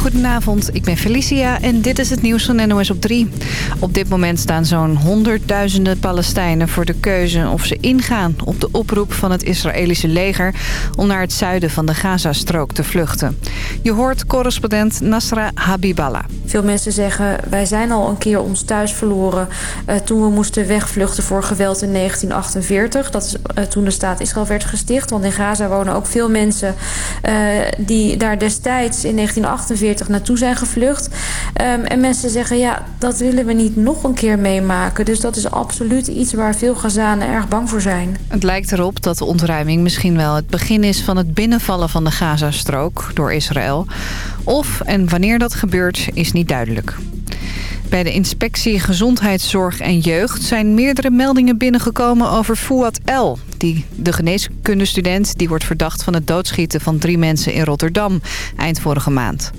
Goedenavond, ik ben Felicia en dit is het nieuws van NOS op 3. Op dit moment staan zo'n honderdduizenden Palestijnen voor de keuze of ze ingaan op de oproep van het Israëlische leger om naar het zuiden van de Gazastrook te vluchten. Je hoort correspondent Nasra Habiballah. Veel mensen zeggen wij zijn al een keer ons thuis verloren uh, toen we moesten wegvluchten voor geweld in 1948. Dat is uh, toen de staat Israël werd gesticht, want in Gaza wonen ook veel mensen uh, die daar destijds in 1948 naartoe zijn gevlucht. Um, en mensen zeggen, ja, dat willen we niet nog een keer meemaken. Dus dat is absoluut iets waar veel Gazanen erg bang voor zijn. Het lijkt erop dat de ontruiming misschien wel het begin is van het binnenvallen van de Gazastrook door Israël. Of en wanneer dat gebeurt is niet duidelijk. Bij de inspectie Gezondheidszorg en Jeugd zijn meerdere meldingen binnengekomen over Fouad L. Die, de geneeskundestudent die wordt verdacht van het doodschieten van drie mensen in Rotterdam eind vorige maand.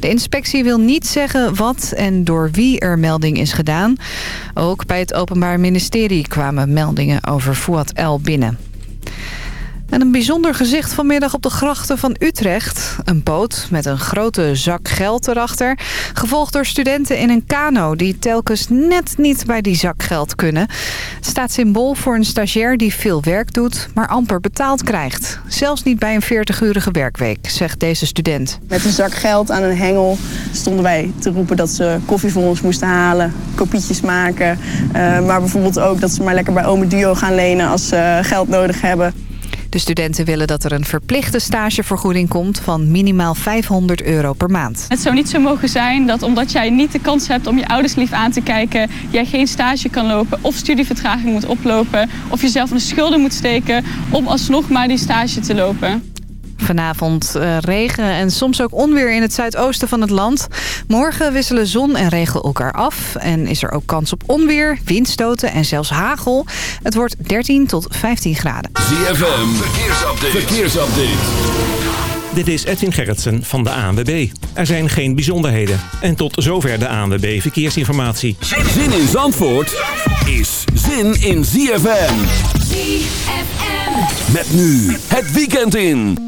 De inspectie wil niet zeggen wat en door wie er melding is gedaan. Ook bij het Openbaar Ministerie kwamen meldingen over Fouad L binnen. En een bijzonder gezicht vanmiddag op de grachten van Utrecht. Een boot met een grote zak geld erachter. Gevolgd door studenten in een kano die telkens net niet bij die zak geld kunnen. Het staat symbool voor een stagiair die veel werk doet, maar amper betaald krijgt. Zelfs niet bij een 40-urige werkweek, zegt deze student. Met een zak geld aan een hengel stonden wij te roepen dat ze koffie voor ons moesten halen. Kopietjes maken. Uh, maar bijvoorbeeld ook dat ze maar lekker bij Ome Duo gaan lenen als ze geld nodig hebben. De studenten willen dat er een verplichte stagevergoeding komt van minimaal 500 euro per maand. Het zou niet zo mogen zijn dat omdat jij niet de kans hebt om je ouders lief aan te kijken... jij geen stage kan lopen of studievertraging moet oplopen... of jezelf in de schulden moet steken om alsnog maar die stage te lopen. Vanavond uh, regen en soms ook onweer in het zuidoosten van het land. Morgen wisselen zon en regen elkaar af. En is er ook kans op onweer, windstoten en zelfs hagel. Het wordt 13 tot 15 graden. ZFM, verkeersupdate. verkeersupdate. Dit is Edwin Gerritsen van de ANWB. Er zijn geen bijzonderheden. En tot zover de ANWB Verkeersinformatie. Zin in Zandvoort is zin in ZFM. ZFM. Met nu het weekend in.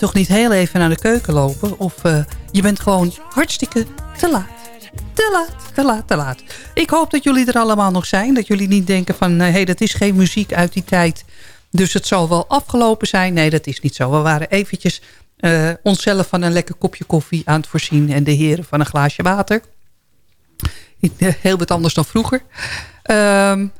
Je toch niet heel even naar de keuken lopen. Of uh, je bent gewoon hartstikke te laat. Te laat, te laat, te laat. Ik hoop dat jullie er allemaal nog zijn. Dat jullie niet denken van, hé, hey, dat is geen muziek uit die tijd. Dus het zal wel afgelopen zijn. Nee, dat is niet zo. We waren eventjes uh, onszelf van een lekker kopje koffie aan het voorzien. En de heren van een glaasje water. Heel wat anders dan vroeger. Um,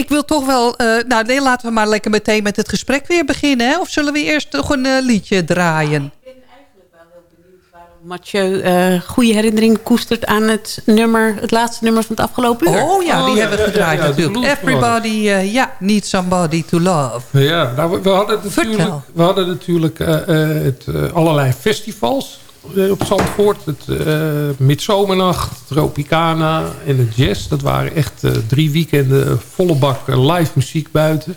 ik wil toch wel... Uh, nou, nee, laten we maar lekker meteen met het gesprek weer beginnen. Hè? Of zullen we eerst nog een uh, liedje draaien? ik ben eigenlijk wel heel benieuwd waarom Mathieu uh, goede herinnering koestert aan het nummer, het laatste nummer van het afgelopen uur. Oh ja, die oh, hebben we gedraaid ja, ja, natuurlijk. Everybody, ja, yeah, needs somebody to love. Ja, nou, we, we hadden natuurlijk, we hadden natuurlijk het, allerlei festivals op Zandvoort. Het uh, Midzomernacht, Tropicana en het Jazz. Dat waren echt uh, drie weekenden volle bak live muziek buiten.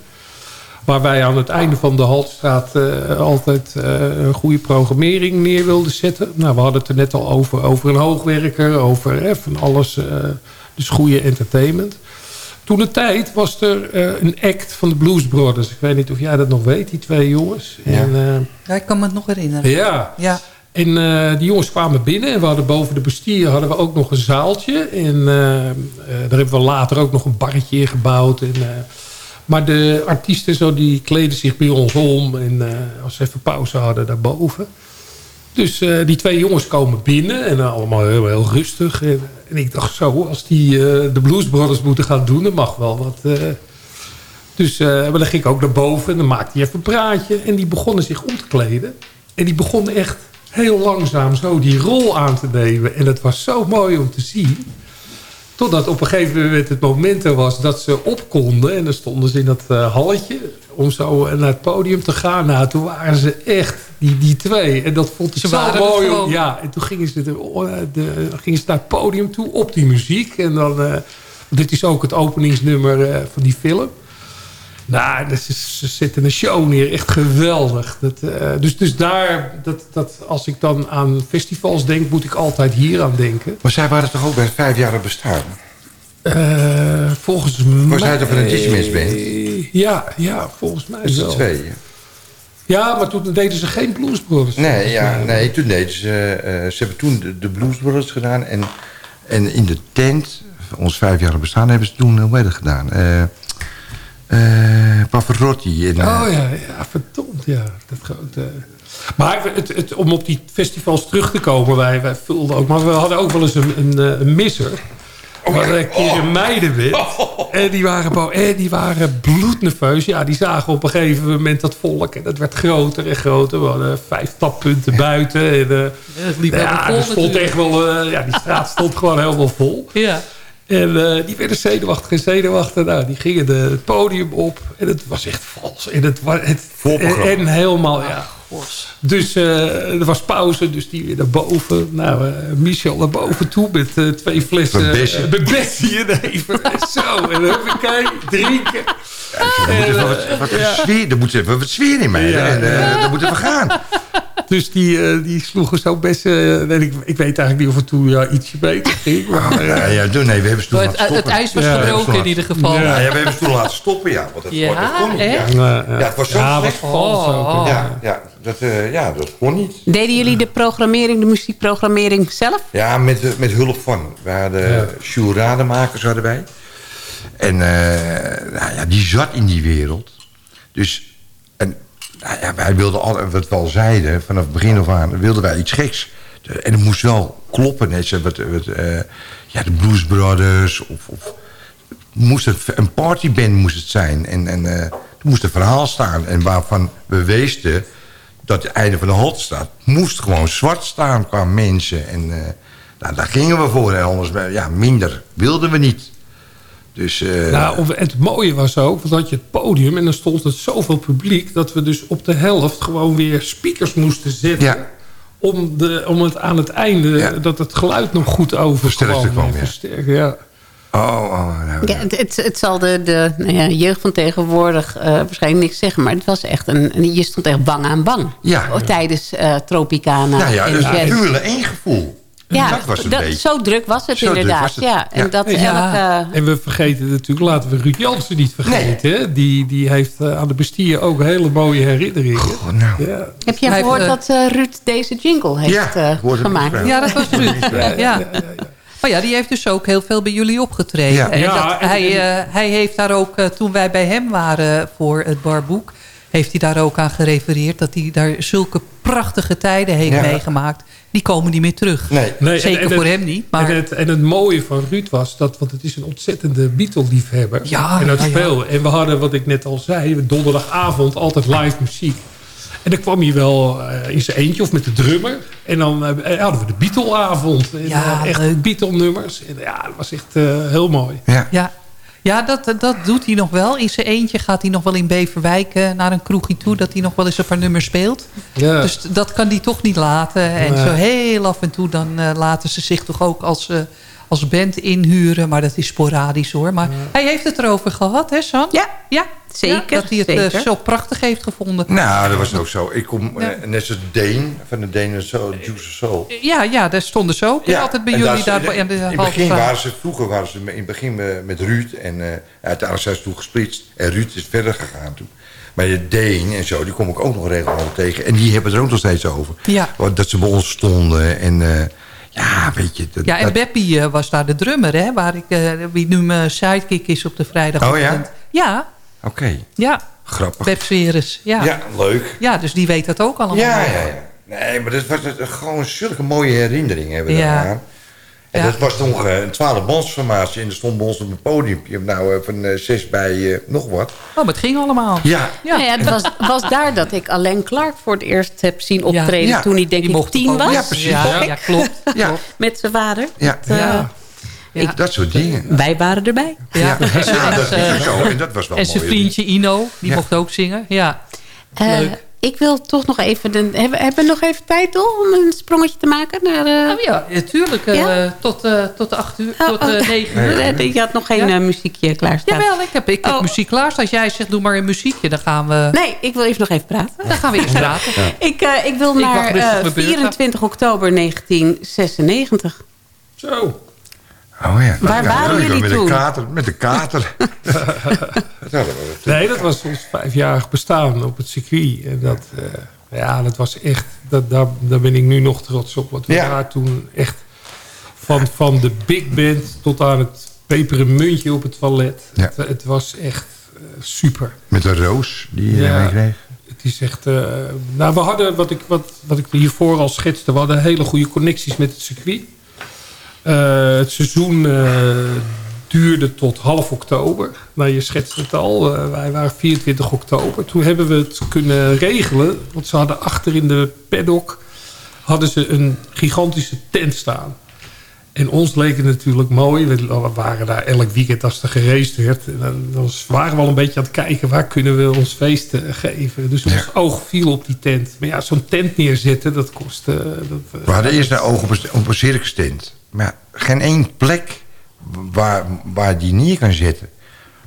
Waar wij aan het einde van de Haltstraat uh, altijd een goede programmering neer wilden zetten. Nou, we hadden het er net al over, over een hoogwerker, over van alles. dus goede entertainment. Toen de tijd was er een act van de Blues Brothers. Ik weet niet of jij dat nog weet, die twee jongens. Ja, en, ja ik kan me het nog herinneren. Ja. ja. En eh, die jongens kwamen binnen en we hadden boven de bestier hadden we ook nog een zaaltje. En uh, daar hebben we later ook nog een barretje in gebouwd. En, maar de artiesten zo, die kleden zich bij ons om. En als ze even pauze hadden daarboven. Dus die twee jongens komen binnen en allemaal heel, heel rustig. En, ik dacht zo, als die de Blues Brothers moeten gaan doen, dan mag wel wat... dus dan ging ik ook naar boven en dan maakte hij even een praatje. En die begonnen zich om te kleden. En die begonnen echt heel langzaam zo die rol aan te nemen. En het was zo mooi om te zien. Totdat op een gegeven moment het moment er was dat ze op konden. En dan stonden ze in dat uh, halletje om zo naar het podium te gaan. Nou, toen waren ze echt die, die twee. En dat vond ik ze zo mooi. Om, ja, en toen gingen ze, de, de, gingen ze naar het podium toe op die muziek. En dan, uh, dit is ook het openingsnummer uh, van die film. Nou, ze zetten een show neer. Echt geweldig. Dat, uh, dus, dus daar, dat, dat, als ik dan aan festivals denk, moet ik altijd hier aan denken. Maar zij waren toch ook bij vijf jaar bestaan? Uh, volgens mij... Was hij toch van een Dismiss band? Ja, ja, volgens mij dus wel. twee, ja. Maar toen deden ze geen Blues Brothers. Nee, ja, nee toen deden ze... Uh, ze hebben toen de, de Blues Brothers gedaan. En, en in de tent, ons vijf jaar bestaan, hebben ze toen hoe het gedaan... Uh, Pavarotti. En, uh... Oh ja, ja, verdomd, ja. Dat grote... Maar het, het, om op die festivals terug te komen, wij, wij vulden ook... maar we hadden ook wel eens een, een, een misser. Oh, hadden een keer een meidenwit. En die waren, en die waren bloednerveus. Ja, die zagen op een gegeven moment dat volk. En dat werd groter en groter. We hadden vijf tappunten buiten. En, uh, ja, ja er stond echt wel... ja, die straat stond gewoon helemaal vol. Ja. En uh, die werden zenuwachtig en zenuwachtig. Nou, die gingen de, het podium op. En het was echt vals. En, het, het, en, en helemaal, ja. Dus uh, er was pauze, dus die weer naar boven. Nou, uh, Michel naar boven toe met twee flessen Bessie en even. Zo, en even kijken, drinken. Ja, er moet even wat, wat ja. sfeer, er moet even wat sfeer in mij. Ja. En dan moeten we gaan. Dus die, uh, die sloegen zo best... Uh, ik, ik weet eigenlijk niet of het toen ja, ietsje beter ging. Maar, uh, ja, ja, nee, we hebben stoel het, laten stoppen. Het ijs was gebroken in ieder geval. Ja, ja, we hebben stoel laten stoppen, ja. Want het, ja, dat kon niet. Echt? Ja, ja, het was zo ja, slecht. Was vals oh, ja, ja, dat, uh, ja, dat kon niet. Deden jullie de programmering, de muziekprogrammering zelf? Ja, met, met hulp van. We hadden ja. Sjoerd Rademakers hadden wij. En nou ja, die zat in die wereld. Dus... En, nou ja, wij wilden al, wat we al zeiden, vanaf het begin af aan, wilden wij iets geks. En het moest wel kloppen. Net wat, uh, ja, de Blues Brothers. Of, of, moest een partyband moest het zijn. En, en uh, er moest een verhaal staan. En waarvan we wisten dat het einde van de hot staat... moest gewoon zwart staan qua mensen. En uh, nou, daar gingen we voor. En anders, ja, minder wilden we niet. Dus, uh, nou, het mooie was ook, want had je het podium... en dan stond het zoveel publiek... dat we dus op de helft gewoon weer speakers moesten zetten... Ja. Om, de, om het aan het einde, ja. dat het geluid nog goed overkwam. kwam, ja. Versterken, ja. Oh, oh nou, ja, het, het, het, zal de, de nou ja, jeugd van tegenwoordig uh, waarschijnlijk niks zeggen... maar het was echt een, je stond echt bang aan bang. Ja. Tijdens uh, Tropicana. Nou ja, dus een Formule 1 gevoel. Ja, dat was het dat, beetje. zo druk was het Zo inderdaad. was het. Ja, en, Ja. dat Ja. elke... En we vergeten natuurlijk, laten we Ruud Jansen niet vergeten. hè? Die, die heeft uh, aan de bestier ook hele mooie herinneringen. Nou. Ja. Heb jij gehoord heeft, dat uh, Ruud deze jingle heeft Ja, uh, gemaakt? wel. Ja, dat was Ruud. ja. Maar ja, die heeft dus ook heel veel bij jullie opgetreden. Ja. En Ja, dat, en- hij, en- eh, hij heeft daar ook, eh, toen wij bij hem waren voor het barboek... heeft hij daar ook aan gerefereerd... dat hij daar zulke prachtige tijden heeft Ja. meegemaakt. Die komen niet meer terug. Nee. Nee, Zeker en- en voor het- hem niet. Maar En, het, en het mooie van Ruud was, dat, want het is een ontzettende Beatle-liefhebber. Ja, en dat ja. En we hadden, wat ik net al zei, donderdagavond altijd live muziek. En dan kwam hij wel eh, in zijn eentje of met de drummer. En dan eh, hadden we de Beatle-avond. En, Ja, eh, echt. Beatle-nummers. En ja, dat was echt eh, heel mooi. Ja. ja, ja dat, dat doet hij nog wel. In zijn eentje gaat hij nog wel in Beverwijk eh, naar een kroegje toe... dat hij nog wel eens een paar nummers speelt. Ja. Dus dat kan die toch niet laten. En Nee. zo heel af en toe dan eh, laten ze zich toch ook als, eh, als band inhuren. Maar dat is sporadisch hoor. Maar hij heeft het erover gehad, hè San? Ja, ja zeker, Ja, dat hij het eh, zeker. zo prachtig heeft gevonden. Nou, dat was ook zo. Ik kom, Ja. eh, net zoals Deen, van de Denen Soul, Juice Soul. Ja, ja, daar stonden ze ook. altijd bij en jullie daar- daar. in de in het begin waren ze, vroeger waren ze in het begin met, Ruud. En uh, uiteindelijk zijn ze toen gesplitst. En Ruud is verder gegaan toen. Maar de Deen en zo, die kom ik ook nog regelmatig tegen. En die hebben het er ook nog steeds over. Ja. Want Dat ze bij ons stonden. En eh, ja, weet je... Dat, Ja, en dat- Beppie eh, was daar de drummer, hè? Waar ik, eh, wie nu mijn sidekick is op de vrijdag. Oh ja? Ja, Oké, ja. grappig. Beb Sweres. Ja. Ja, leuk. ja, dus die weet dat ook allemaal. Ja, ja, ja. Nee, maar dat was gewoon zulke mooie herinneringen hebben we Ja. daaraan. En Ja. dat was toch eh, een twaalfmansformatie. En er stond bij ons op een podiumpje. Nou, eh, van eh, zes bij nog wat. Oh, maar het ging allemaal. Ja, Ja. Nou ja, het was, was daar dat ik Alain Clark voor het eerst heb zien optreden. Ja. Toen hij denk Die ik tien was. Ja, precies. Ja, ja, klopt. ja, Met zijn vader. ja. Ja. Ja. Dat soort dingen. Wij waren erbij. Ja, Ja. ja, dat is zo. En dat was wel En mooi. zijn vriendje Ino, die Ja. mocht ook zingen. Ja. Leuk. Ik wil toch nog even... De, hebben, hebben we nog even tijd toch, om een sprongetje te maken? Naar, eh, Oh ja, natuurlijk. eh, Ja? Tot, eh, tot de acht uur, Oh, tot oh. eh, negen uur. Eh, Je had nog geen Ja. muziekje klaarstaan. Jawel, ik heb, ik heb Oh. muziek klaar. Als jij zegt, doe maar een muziekje, dan gaan we, Nee, ik wil even nog even praten. dan gaan we eerst praten. Ik, eh, ik wil Ik naar wacht rustig eh, mijn beurt af. 24 oktober 1996. Zo. Oh ja. Waar Ja, waren jullie met toen? Een kater, met een kater. Nee, dat was ons vijfjarig bestaan op het circuit. En dat, eh, ja, dat was echt... Dat, daar, daar ben ik nu nog trots op. Wat we Ja. daar toen echt... Van, van de big band tot aan het peperen muntje op het toilet. Ja. Het, het was echt eh, super. Met een roos die je Ja. mee kreeg. Het is echt... eh, nou, we hadden, wat ik, wat, wat ik hiervoor al schetste... we hadden hele goede connecties met het circuit. Eh, het seizoen eh, duurde tot half oktober. Nou, je schetst het al. eh, wij waren 24 oktober. Toen hebben we het kunnen regelen. Want ze hadden achter in de paddock... hadden ze een gigantische tent staan. En ons leek het natuurlijk mooi. We waren daar elk weekend als er geraced werd. En dan, dan waren we al een beetje aan het kijken... waar kunnen we ons feest eh, geven. Dus ons oog viel op die tent. Maar ja, zo'n tent neerzetten, dat kost... eh, dat, eh, We hadden eerst naar ogen op een, op een. Maar geen één plek waar, waar die neer kan zetten.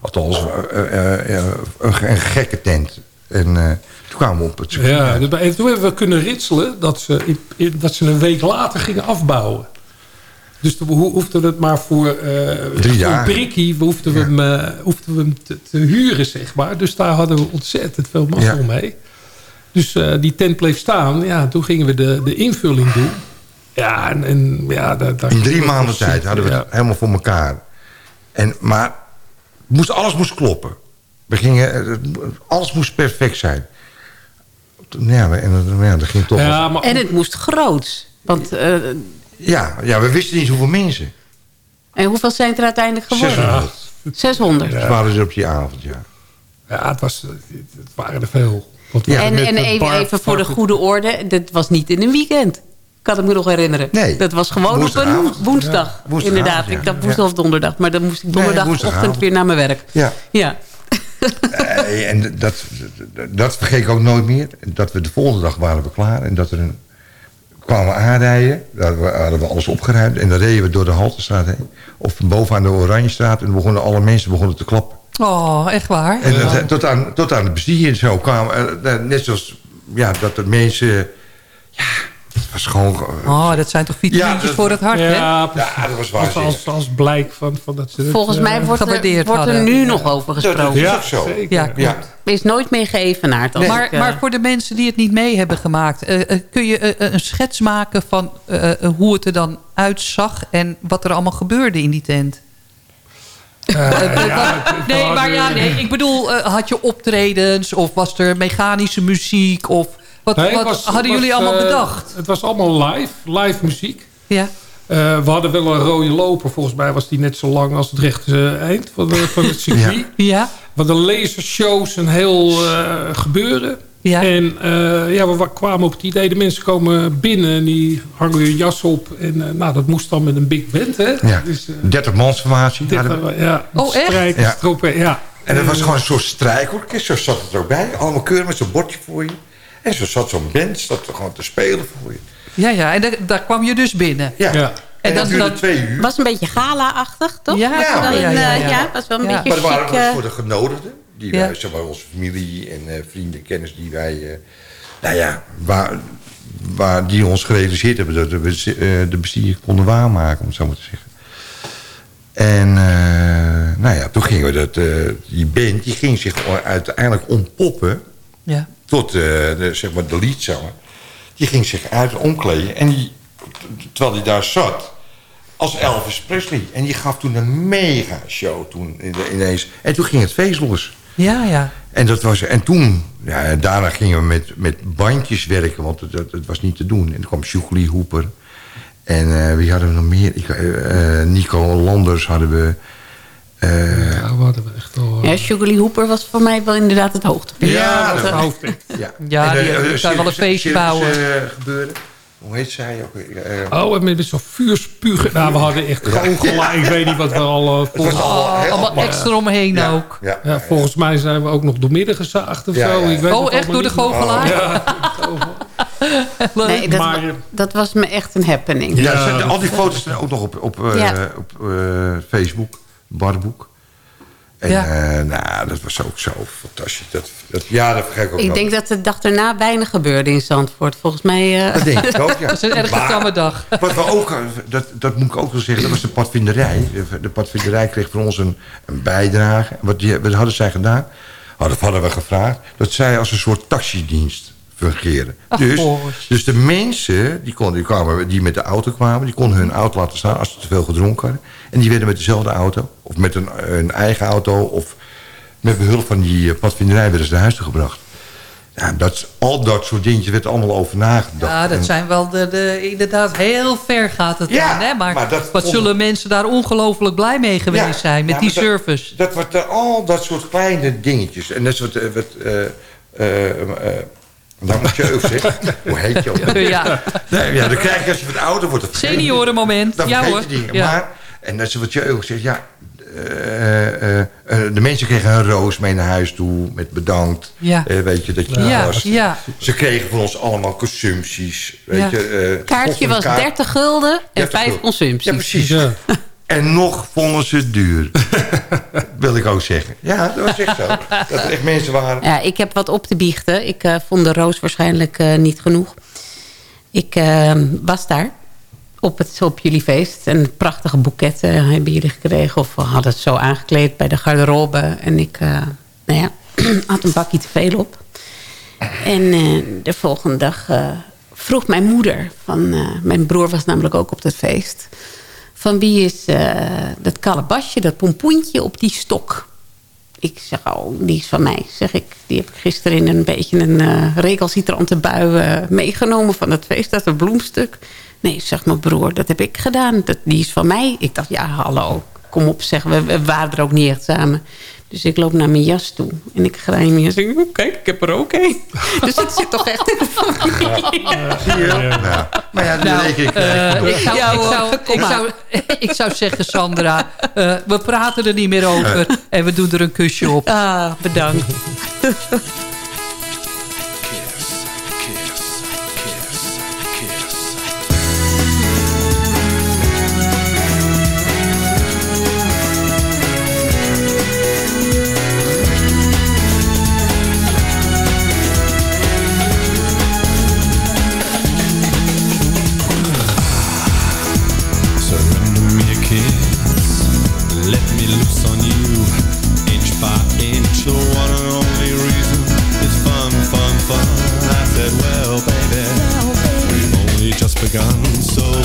Althans, een, een gekke tent. En toen kwamen we op het circuit. Ja, en toen hebben we kunnen ritselen dat ze, dat ze een week later gingen afbouwen. Dus toen ho- hoefden we het maar voor, eh Drie prikkie hoefden we hem, eh, hoefden we hem te, te huren, zeg maar. Dus daar hadden we ontzettend veel mazzel Ja. mee. Dus eh, die tent bleef staan. Ja, toen gingen we de, de invulling doen. Ja, en, en ja, daar, daar In drie maanden tijd hadden we ja. het helemaal voor elkaar. En, maar moest, alles moest kloppen. We gingen, alles moest perfect zijn. Ja, en dat, ja, dat ging toch... wel- Ja, maar En het moest groots. Want, eh, ja, ja, we wisten niet hoeveel mensen. en hoeveel zijn het er uiteindelijk geworden? 600. 600. Dat waren ze op die avond, ja. ja, het, was, het waren er veel. Ja. En, even, bar- even voor de goede orde. Dat was niet in een weekend. Kan ik me nog herinneren. Nee. Dat was gewoon op een woensdag. Ja, Inderdaad. ja. Ik dacht woensdag of donderdag. Maar dan moest ik donderdagochtend woensdagavond. weer naar mijn werk. Ja. Ja. En dat, dat, dat vergeet ik ook nooit meer. Dat we de volgende dag waren we klaar. En dat er een, kwamen we aanrijden. Daar hadden we- alles opgeruimd. En dan reden we door de Haltestraat heen. Of bovenaan de Oranjestraat. En dan begonnen alle mensen begonnen te klappen. Oh, echt waar? En dat, eh, tot, aan, tot aan de bestuur en zo kwamen. eh, eh, net zoals ja, dat de mensen... Ja, het was gewoon... Oh, dat zijn toch vitamintjes Ja, voor het hart, hè? Ja, precies. ja, dat was waanzinnig. als, als blijk van, van dat ze Volgens mij wordt er, wordt er nu nog over Dat, dat gesproken. is Ja, ook zo. zeker. Ja, Ja. Is nooit meer geëvenaard. Maar, ik, eh, maar voor de mensen die het niet mee hebben gemaakt... eh, eh, kun je een schets maken van hoe het er dan uitzag... en wat er allemaal gebeurde in die tent? ja, Nee, maar ja, nee. Ik bedoel, eh, had je optredens of was er mechanische muziek? Of wat, Nee, wat was- hadden jullie allemaal bedacht? Het was allemaal live, live muziek. Ja. Eh, we hadden wel een rode loper. Volgens mij was die net zo lang als het rechte eind van, de, van het circuit. Ja. We hadden lasershows, een heel eh, gebeuren. Ja. En eh, ja, we wa- kwamen op het idee, de mensen komen binnen en die hangen hun jas op. En eh, nou, dat moest dan met een big band, hè? Ja. Dus, eh, 30 mansformatie. dit, hadden we. eh, ja, Oh, echt? Ja. En dat was gewoon een soort strijkorkest. Zo zat het er ook bij. Allemaal keurig met zo'n bordje voor je. En zo zat zo'n band zat er gewoon te spelen voor je. Ja, ja. En daar, daar kwam je dus binnen. Ja. Ja. En, dat twee uur. was een beetje gala-achtig, toch? Ja, Was er ja, eh, ja. ja, was wel een Ja. beetje Maar dat waren we eh, voor de genodigden. Die Ja. wij, zeg maar, onze familie en eh, vrienden, kennis die wij... eh, nou ja, waar, waar die ons gerealiseerd hebben... dat we eh, de bestuur konden waarmaken, om het zo maar te zeggen. En uh, nou ja, toen gingen we dat, uh, die band, die ging zich uiteindelijk ontpoppen ja. tot uh, de, zeg maar de liedzanger. Die ging zich uit omkleden en die, terwijl hij daar zat als Elvis Presley. En die gaf toen een mega show toen ineens. En toen ging het feest los. Ja, ja. En, dat was, en toen, ja, daarna gingen we met, met bandjes werken, want het, het, het was niet te doen. En toen kwam Sjoegli Hoeper. En uh, wie hadden we nog meer? Ik, uh, Nico Landers hadden we. Uh, ja, we hadden we echt al... Ja, Sugarly Hooper was voor mij wel inderdaad het hoogtepunt. Ja, dat dat was het Ja, ja die, die zou wel een feestje bouwen. gebeuren. Hoe heet zij ook? Uh, oh, met, met zo'n vuurspugen. Nou, we hadden echt goochelaar. Ik weet niet wat we al... Uh, volgens, oh, allemaal extra omheen ja, ook. Ja, ja, volgens mij zijn we ook nog door midden gezaagd of zo. Ik weet oh, echt door de goochelaar? Ja, nee, dat, maar, dat, was me echt een happening. Ja, al die foto's staan ook nog op, op, uh, op Facebook. Barboek. En ja. uh, nou, dat was ook zo fantastisch. Dat, dat, ja, dat vergeet ik ook Ik denk dat de dag daarna weinig gebeurde in Zandvoort. Volgens mij... Uh... Dat denk ik ook, ja. dat is een erg tamme dag. Wat we ook, dat, dat moet ik ook wel zeggen, dat was de padvinderij. De, de padvinderij kreeg van ons een, een bijdrage. Wat, die, wat hadden zij gedaan? Dat hadden we gevraagd. Dat zij als een soort taxidienst fungeren. Ach, dus, dus de mensen die, konden, die, kwamen, die met de auto kwamen... die konden hun auto laten staan als ze te veel gedronken hadden. En die werden met dezelfde auto, of met een, een eigen auto... of met behulp van die padvinderij werden ze naar huis gebracht. Ja, dat, al dat soort dingetjes werd allemaal over nagedacht. Ja, dat zijn wel de, de, inderdaad heel ver gaat het ja, dan. Hè? Maar, maar dat wat zullen mensen daar ongelooflijk blij mee geweest ja, zijn met ja, die dat, service. Dat wordt al dat soort kleine dingetjes. En dat is wat... wat uh, moet je ook zeggen. Hoe heet je ook? Ja. Nee, ja, dan krijg je als je wat ouder wordt. Seniorenmoment. Dan ja, hoor. dingen. Maar, en dat is wat je ook zegt. Ja, uh, uh, de mensen kregen een roos mee naar huis toe. Met bedankt. Ja. weet je, dat je ja, was. Ja. Ze kregen van ons allemaal consumpties. Weet Ja. je, kaartje was 30 gulden en 30 vijf gulden. consumpties. Ja, precies. En nog vonden ze het duur. Wil ik ook zeggen. Ja, dat was echt zo. Dat er echt mensen waren. Ja, ik heb wat op te biechten. Ik uh, vond de roos waarschijnlijk uh, niet genoeg. Ik uh, was daar op, het, op jullie feest. En prachtige boeketten hebben jullie gekregen. Of we hadden het zo aangekleed bij de garderobe. En ik nou ja, had een bakje te veel op. En de volgende dag vroeg mijn moeder... Van, mijn broer was namelijk ook op dat feest... Van wie is dat kalebasje, dat pompoentje op die stok? Ik zeg, oh, die is van mij. Zeg ik, die heb ik gisteren in een beetje een uh, recalcitrante bui meegenomen van het feest. Dat een bloemstuk. Nee, zegt mijn broer, dat heb ik gedaan. Dat, die is van mij. Ik dacht, ja, hallo, kom op, zeg, we, we waren er ook niet echt samen. Dus ik loop naar mijn jas toe. En ik in mijn jas en zeg, oh, kijk, ik heb er ook een. dus het zit toch echt in de familie. Ja, zie je? Ja. Maar ja, die Nou, rekening eh, ik, Ja, ik, zou, ik, zou, ik zou zeggen, Sandra, eh, we praten er niet meer over. En we doen er een kusje op. Ah, bedankt. begun. So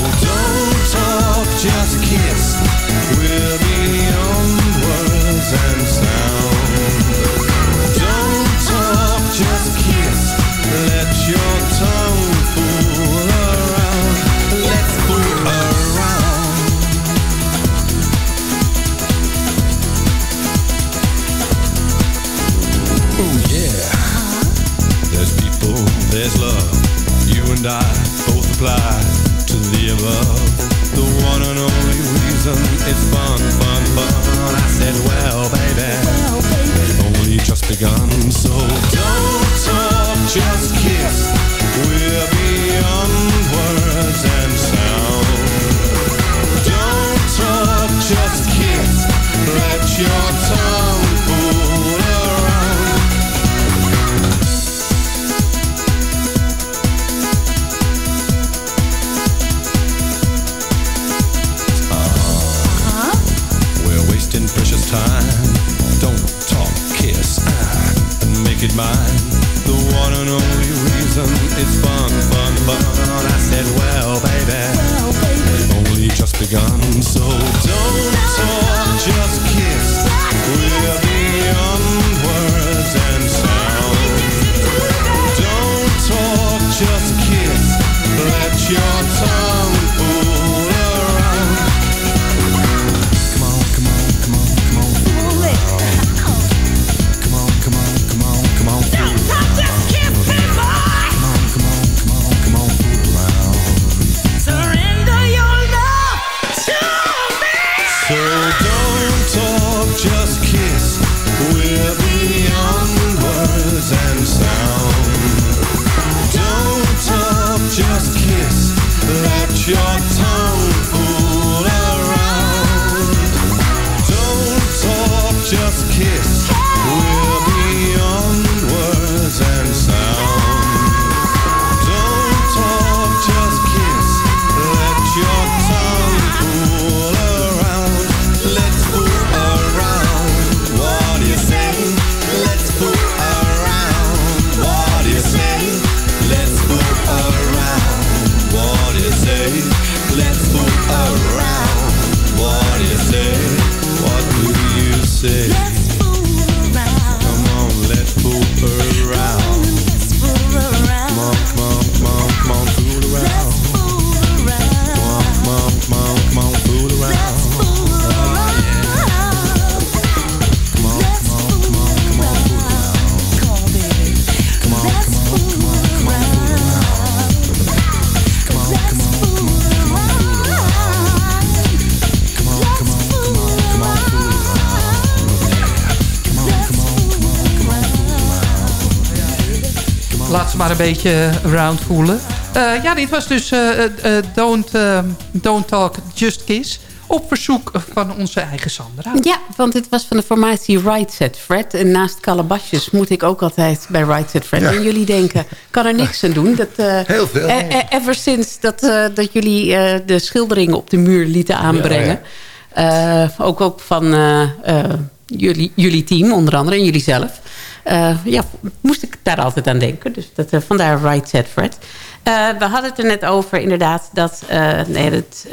beetje round voelen. Eh, ja, dit was dus eh, eh, don't, eh, don't Talk, Just Kiss. Op verzoek van onze eigen Sandra. Ja, want dit was van de formatie Right Set Fred. En naast Calabasjes moet ik ook altijd bij Right Set Fred. Ja. En jullie denken, kan er niks aan doen. Dat, eh, Heel veel. ever sinds dat, eh, dat jullie eh, de schilderingen op de muur lieten aanbrengen. Eh, ook, ook van eh, eh, jullie, jullie team onder andere en jullie zelf. Eh, ja, moest ik daar altijd aan denken. Dus dat, eh, vandaar Right Set Fred. Eh, we hadden het er net over inderdaad dat nee, het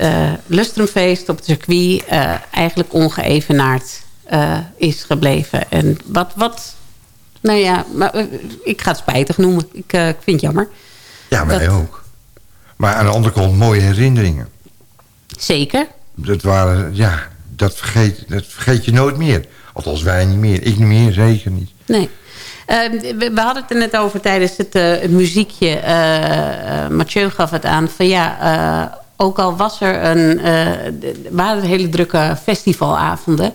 Lustrumfeest op het circuit eigenlijk ongeëvenaard is gebleven. En wat, wat nou ja, maar, ik ga het spijtig noemen. Ik, ik vind het jammer. Ja, wij Dat- ook. Maar aan de andere kant mooie herinneringen. Zeker. Dat waren, ja, dat vergeet, dat vergeet je nooit meer. Althans, wij niet meer. Ik niet meer, zeker niet. Nee. Eh, we, we hadden het er net over tijdens het, eh, het muziekje. eh eh, Mathieu gaf het aan van ja, ook al was er een, waren er hele drukke festivalavonden.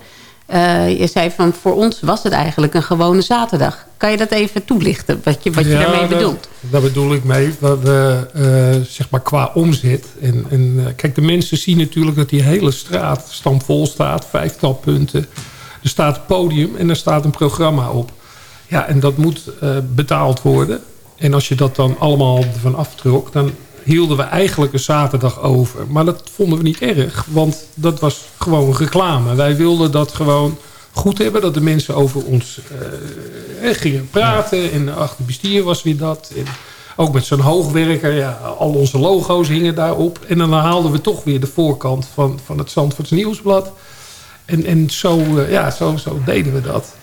je zei van voor ons was het eigenlijk een gewone zaterdag. Kan je dat even toelichten, wat je, wat je Ja, daarmee daar- bedoelt? Daar bedoel ik mee. Dat we, zeg maar qua omzet. En, en, kijk, de mensen zien natuurlijk dat die hele straat stampvol staat. Vijftal punten. Er staat een podium en er staat een programma op. Ja, en dat moet eh, betaald worden. En als je dat dan allemaal ervan aftrok... dan hielden we eigenlijk een zaterdag over. Maar dat vonden we niet erg. Want dat was gewoon reclame. Wij wilden dat gewoon goed hebben. Dat de mensen over ons eh, eh, gingen praten. En achter bestuur was weer dat. En ook met zo'n hoogwerker. Ja, al onze logo's hingen daarop. En dan haalden we toch weer de voorkant van, van het Zandvoorts Nieuwsblad. En, en zo, ja, zo, zo deden we dat.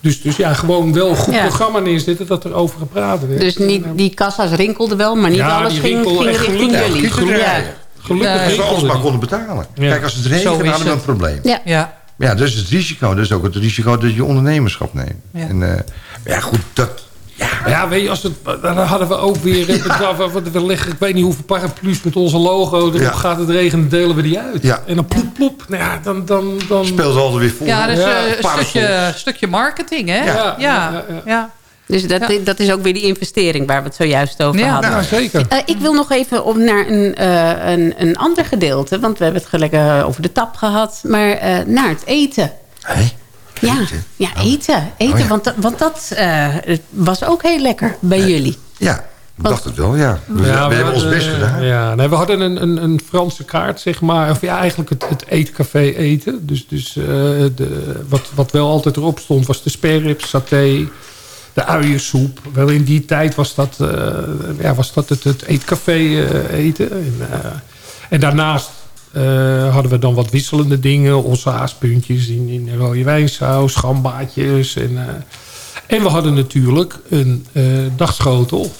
Dus, dus ja, gewoon wel een goed Ja. programma neerzetten dat er over gepraat werd. Dus niet, die kassa's rinkelden wel, maar niet Ja, alles ging, ging richting gelukkig. jullie. Gieterij. Ja. Gelukkig Dat we alles maar konden betalen. Ja. Kijk, als het regent, hadden we een probleem. Ja. Ja, Ja, dat is het risico. Dat is ook het risico dat je ondernemerschap neemt. Ja. En, eh, maar ja, goed, dat... Ja, Ja, weet je, als het, dan hadden we ook weer... we leggen, ik weet niet hoeveel paraplu's met onze logo erop. Ja. Gaat het regenen, delen we die uit. Ja. En dan ploep, ploep. Nou ja, dan... dan, dan speelt altijd weer vol. ja dat is Ja, eh, een stukje, stukje marketing, hè? Ja, ja, ja, ja. ja, ja. Dus dat, dat is ook weer die investering waar we het zojuist over Ja. hadden. ja, zeker. Eh, ik wil nog even op naar een, eh, een, een ander gedeelte. Want we hebben het gelijk over de tap gehad. Maar eh, naar het eten. Hé? Ja, Eten? ja eten. eten Oh, ja. Want, want dat eh, was ook heel lekker bij jullie. Ja, Ik dacht het wel, ja. We, Ja, we hebben ons best gedaan. Ja, nee, we hadden een, een, een Franse kaart, zeg maar. Of ja, eigenlijk het, het eetcafé eten. Dus, dus eh, de, wat, wat wel altijd erop stond was de sperrips, saté, de uiensoep. Wel in die tijd was dat, eh, ja, was dat het, het eetcafé eh, eten. En, eh, en daarnaast eh, hadden we dan wat wisselende dingen. Onze in, in rode wijnsaus, gambaatjes. En, eh, en we hadden natuurlijk een eh, dagschotel.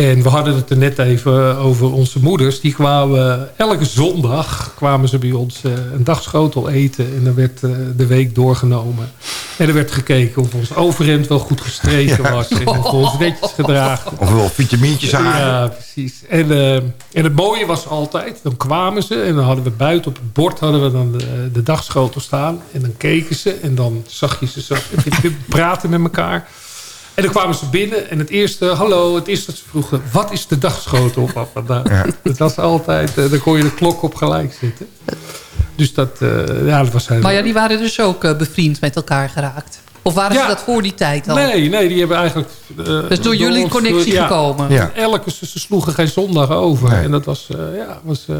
En we hadden het er net even over onze moeders. Die kwamen elke zondag kwamen ze bij ons eh, een dagschotel eten. En dan werd eh, de week doorgenomen. En er werd gekeken of ons overhemd wel goed gestreken Ja. was. En of we ons netjes gedragen. Of we wel vitamintjes aan. Ja, precies. En, eh, en het mooie was altijd, dan kwamen ze en dan hadden we buiten op het bord hadden we dan de, de dagschotel staan. En dan keken ze en dan zag je ze zo praten met elkaar. En dan kwamen ze binnen en het eerste, hallo, het eerste dat ze vroegen, wat is de dagschotel van vandaag? Dat was altijd, eh, dan kon je de klok op gelijk zetten. Dus dat, eh, ja, dat was heel Maar ja, die waren dus ook eh, bevriend met elkaar geraakt. Of waren Ja. ze dat voor die tijd al? Nee, nee, die hebben eigenlijk... eh, Dus door jullie ons, connectie ja. gekomen? Ja. Elke, ze, ze sloegen geen zondag over. En dat was, eh, ja, was eh,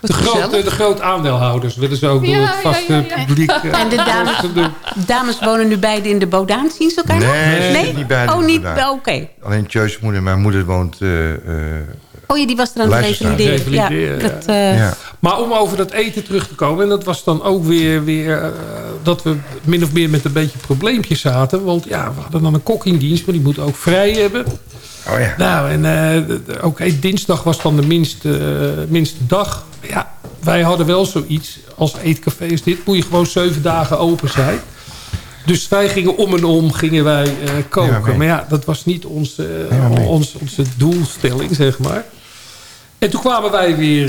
de, grote, de grote aandeelhouders. Willen ze ook door Ja, het vaste ja, ja, ja. publiek... eh, En de dames, de- dames wonen nu beide in de Bodaan. Zien ze elkaar nog? Nee, ze zitten niet beide Oh, niet? Oké. Alleen Tjeu's moeder, mijn moeder woont... eh, eh, Oh ja, die was er aan het revalideren. Ja, Revalideren, dat, eh, ja. Maar om over dat eten terug te komen... en dat was dan ook weer, weer dat we min of meer met een beetje probleempjes zaten. Want ja, we hadden dan een kok in dienst... maar die moet ook vrij hebben. Oh ja. Nou, en de- oké, dinsdag was dan de minste, eh, minste dag. Ja, wij hadden wel zoiets als eetcafé is dit. Moet je gewoon zeven dagen open zijn. Dus wij gingen om en om gingen wij eh, koken. Ja, maar- maar ja, dat was niet onze, ons, onze doelstelling, zeg maar. En toen kwamen wij weer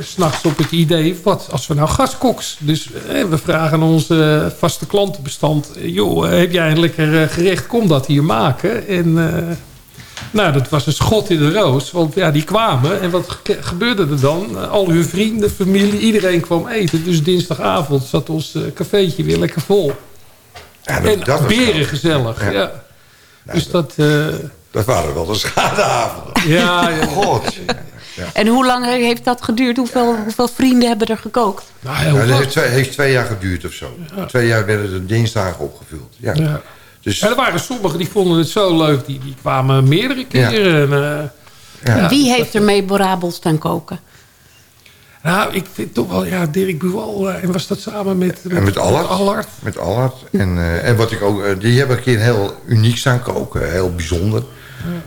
s s'nachts op het idee... wat als we nou gaskoks... Dus we vragen onze vaste klantenbestand... joh, heb jij een lekker gerecht? Kom dat hier maken. En nou, dat was een schot in de roos. Want ja, die kwamen. En wat ge- gebeurde er dan? Eh, Al hun vrienden, familie, iedereen kwam eten. Dus dinsdagavond zat ons eh, cafeetje weer lekker vol. Ja, dat, en dat was beren gezellig, Ja. ja. dus dat... eh, Dat waren wel de schadeavonden. ja, ja. God. En hoe lang heeft dat geduurd? Hoeveel, hoeveel vrienden hebben er gekookt? Nou, Ja, dat goed. heeft twee, heeft twee jaar geduurd of zo. Twee jaar werden de dinsdagen opgevuld. Ja. Dus En er waren sommigen die vonden het zo leuk. Die, die kwamen meerdere keren. En, eh, Ja. Wie heeft er memorabel staan koken? nou, ik vind toch wel... Ja, Dirk Buwal. eh, en was dat samen met... En met Allard. Allard. Met Allard. En, eh, en wat ik ook... die hebben een keer heel uniek staan koken. Heel bijzonder.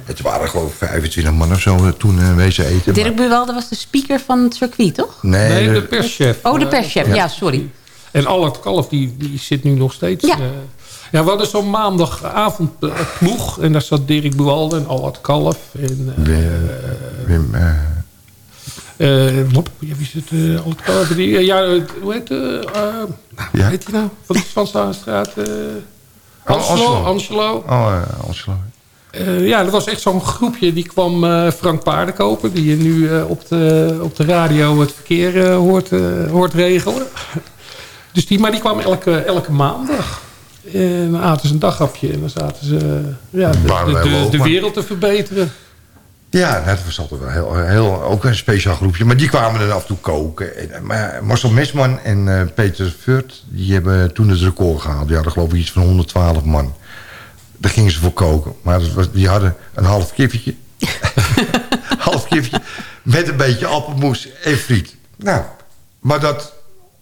Het waren gewoon 25 man of zo toen eh, wezen eten. Dirk Buwalde was de speaker van het circuit, toch? Maar- nee, Nee, de- de perschef. Oh, de perschef. Ja, sorry. En Allard Kalf, die, die zit nu nog steeds... Ja. Ja, we hadden zo'n maandagavond eh, ploeg. En daar zat Dirk Buwalde en Allard Kalf. En, eh, Wim, Wim, eh, wie zit uh, Allard Kalf? Die, eh, ja, hoe heet, hoe Ja. heet hij nou? Van de Van Zaanstraat. eh Oh, Angelo. Angelo. Oh, Angelo. Ja, dat was echt zo'n groepje. Die kwam Frank Paardenkoper. Die je nu op, de, op de radio het verkeer hoort, hoort regelen. Dus die, maar die kwam elke, elke maandag. En dan aten ze een daghapje. En dan zaten ze eh, ja, de, de, wereld te verbeteren. Ja, dat was altijd wel heel, heel, ook een speciaal groepje. Maar die kwamen er af en toe koken. En, eh, maar Marcel Mesman en eh, Peter Furt, die hebben toen het record gehaald. Die hadden geloof ik iets van 112 man. Daar gingen ze voor koken. Maar dat was, die hadden een half kippertje. half kippertje. Met een beetje appelmoes en friet. Nou, maar dat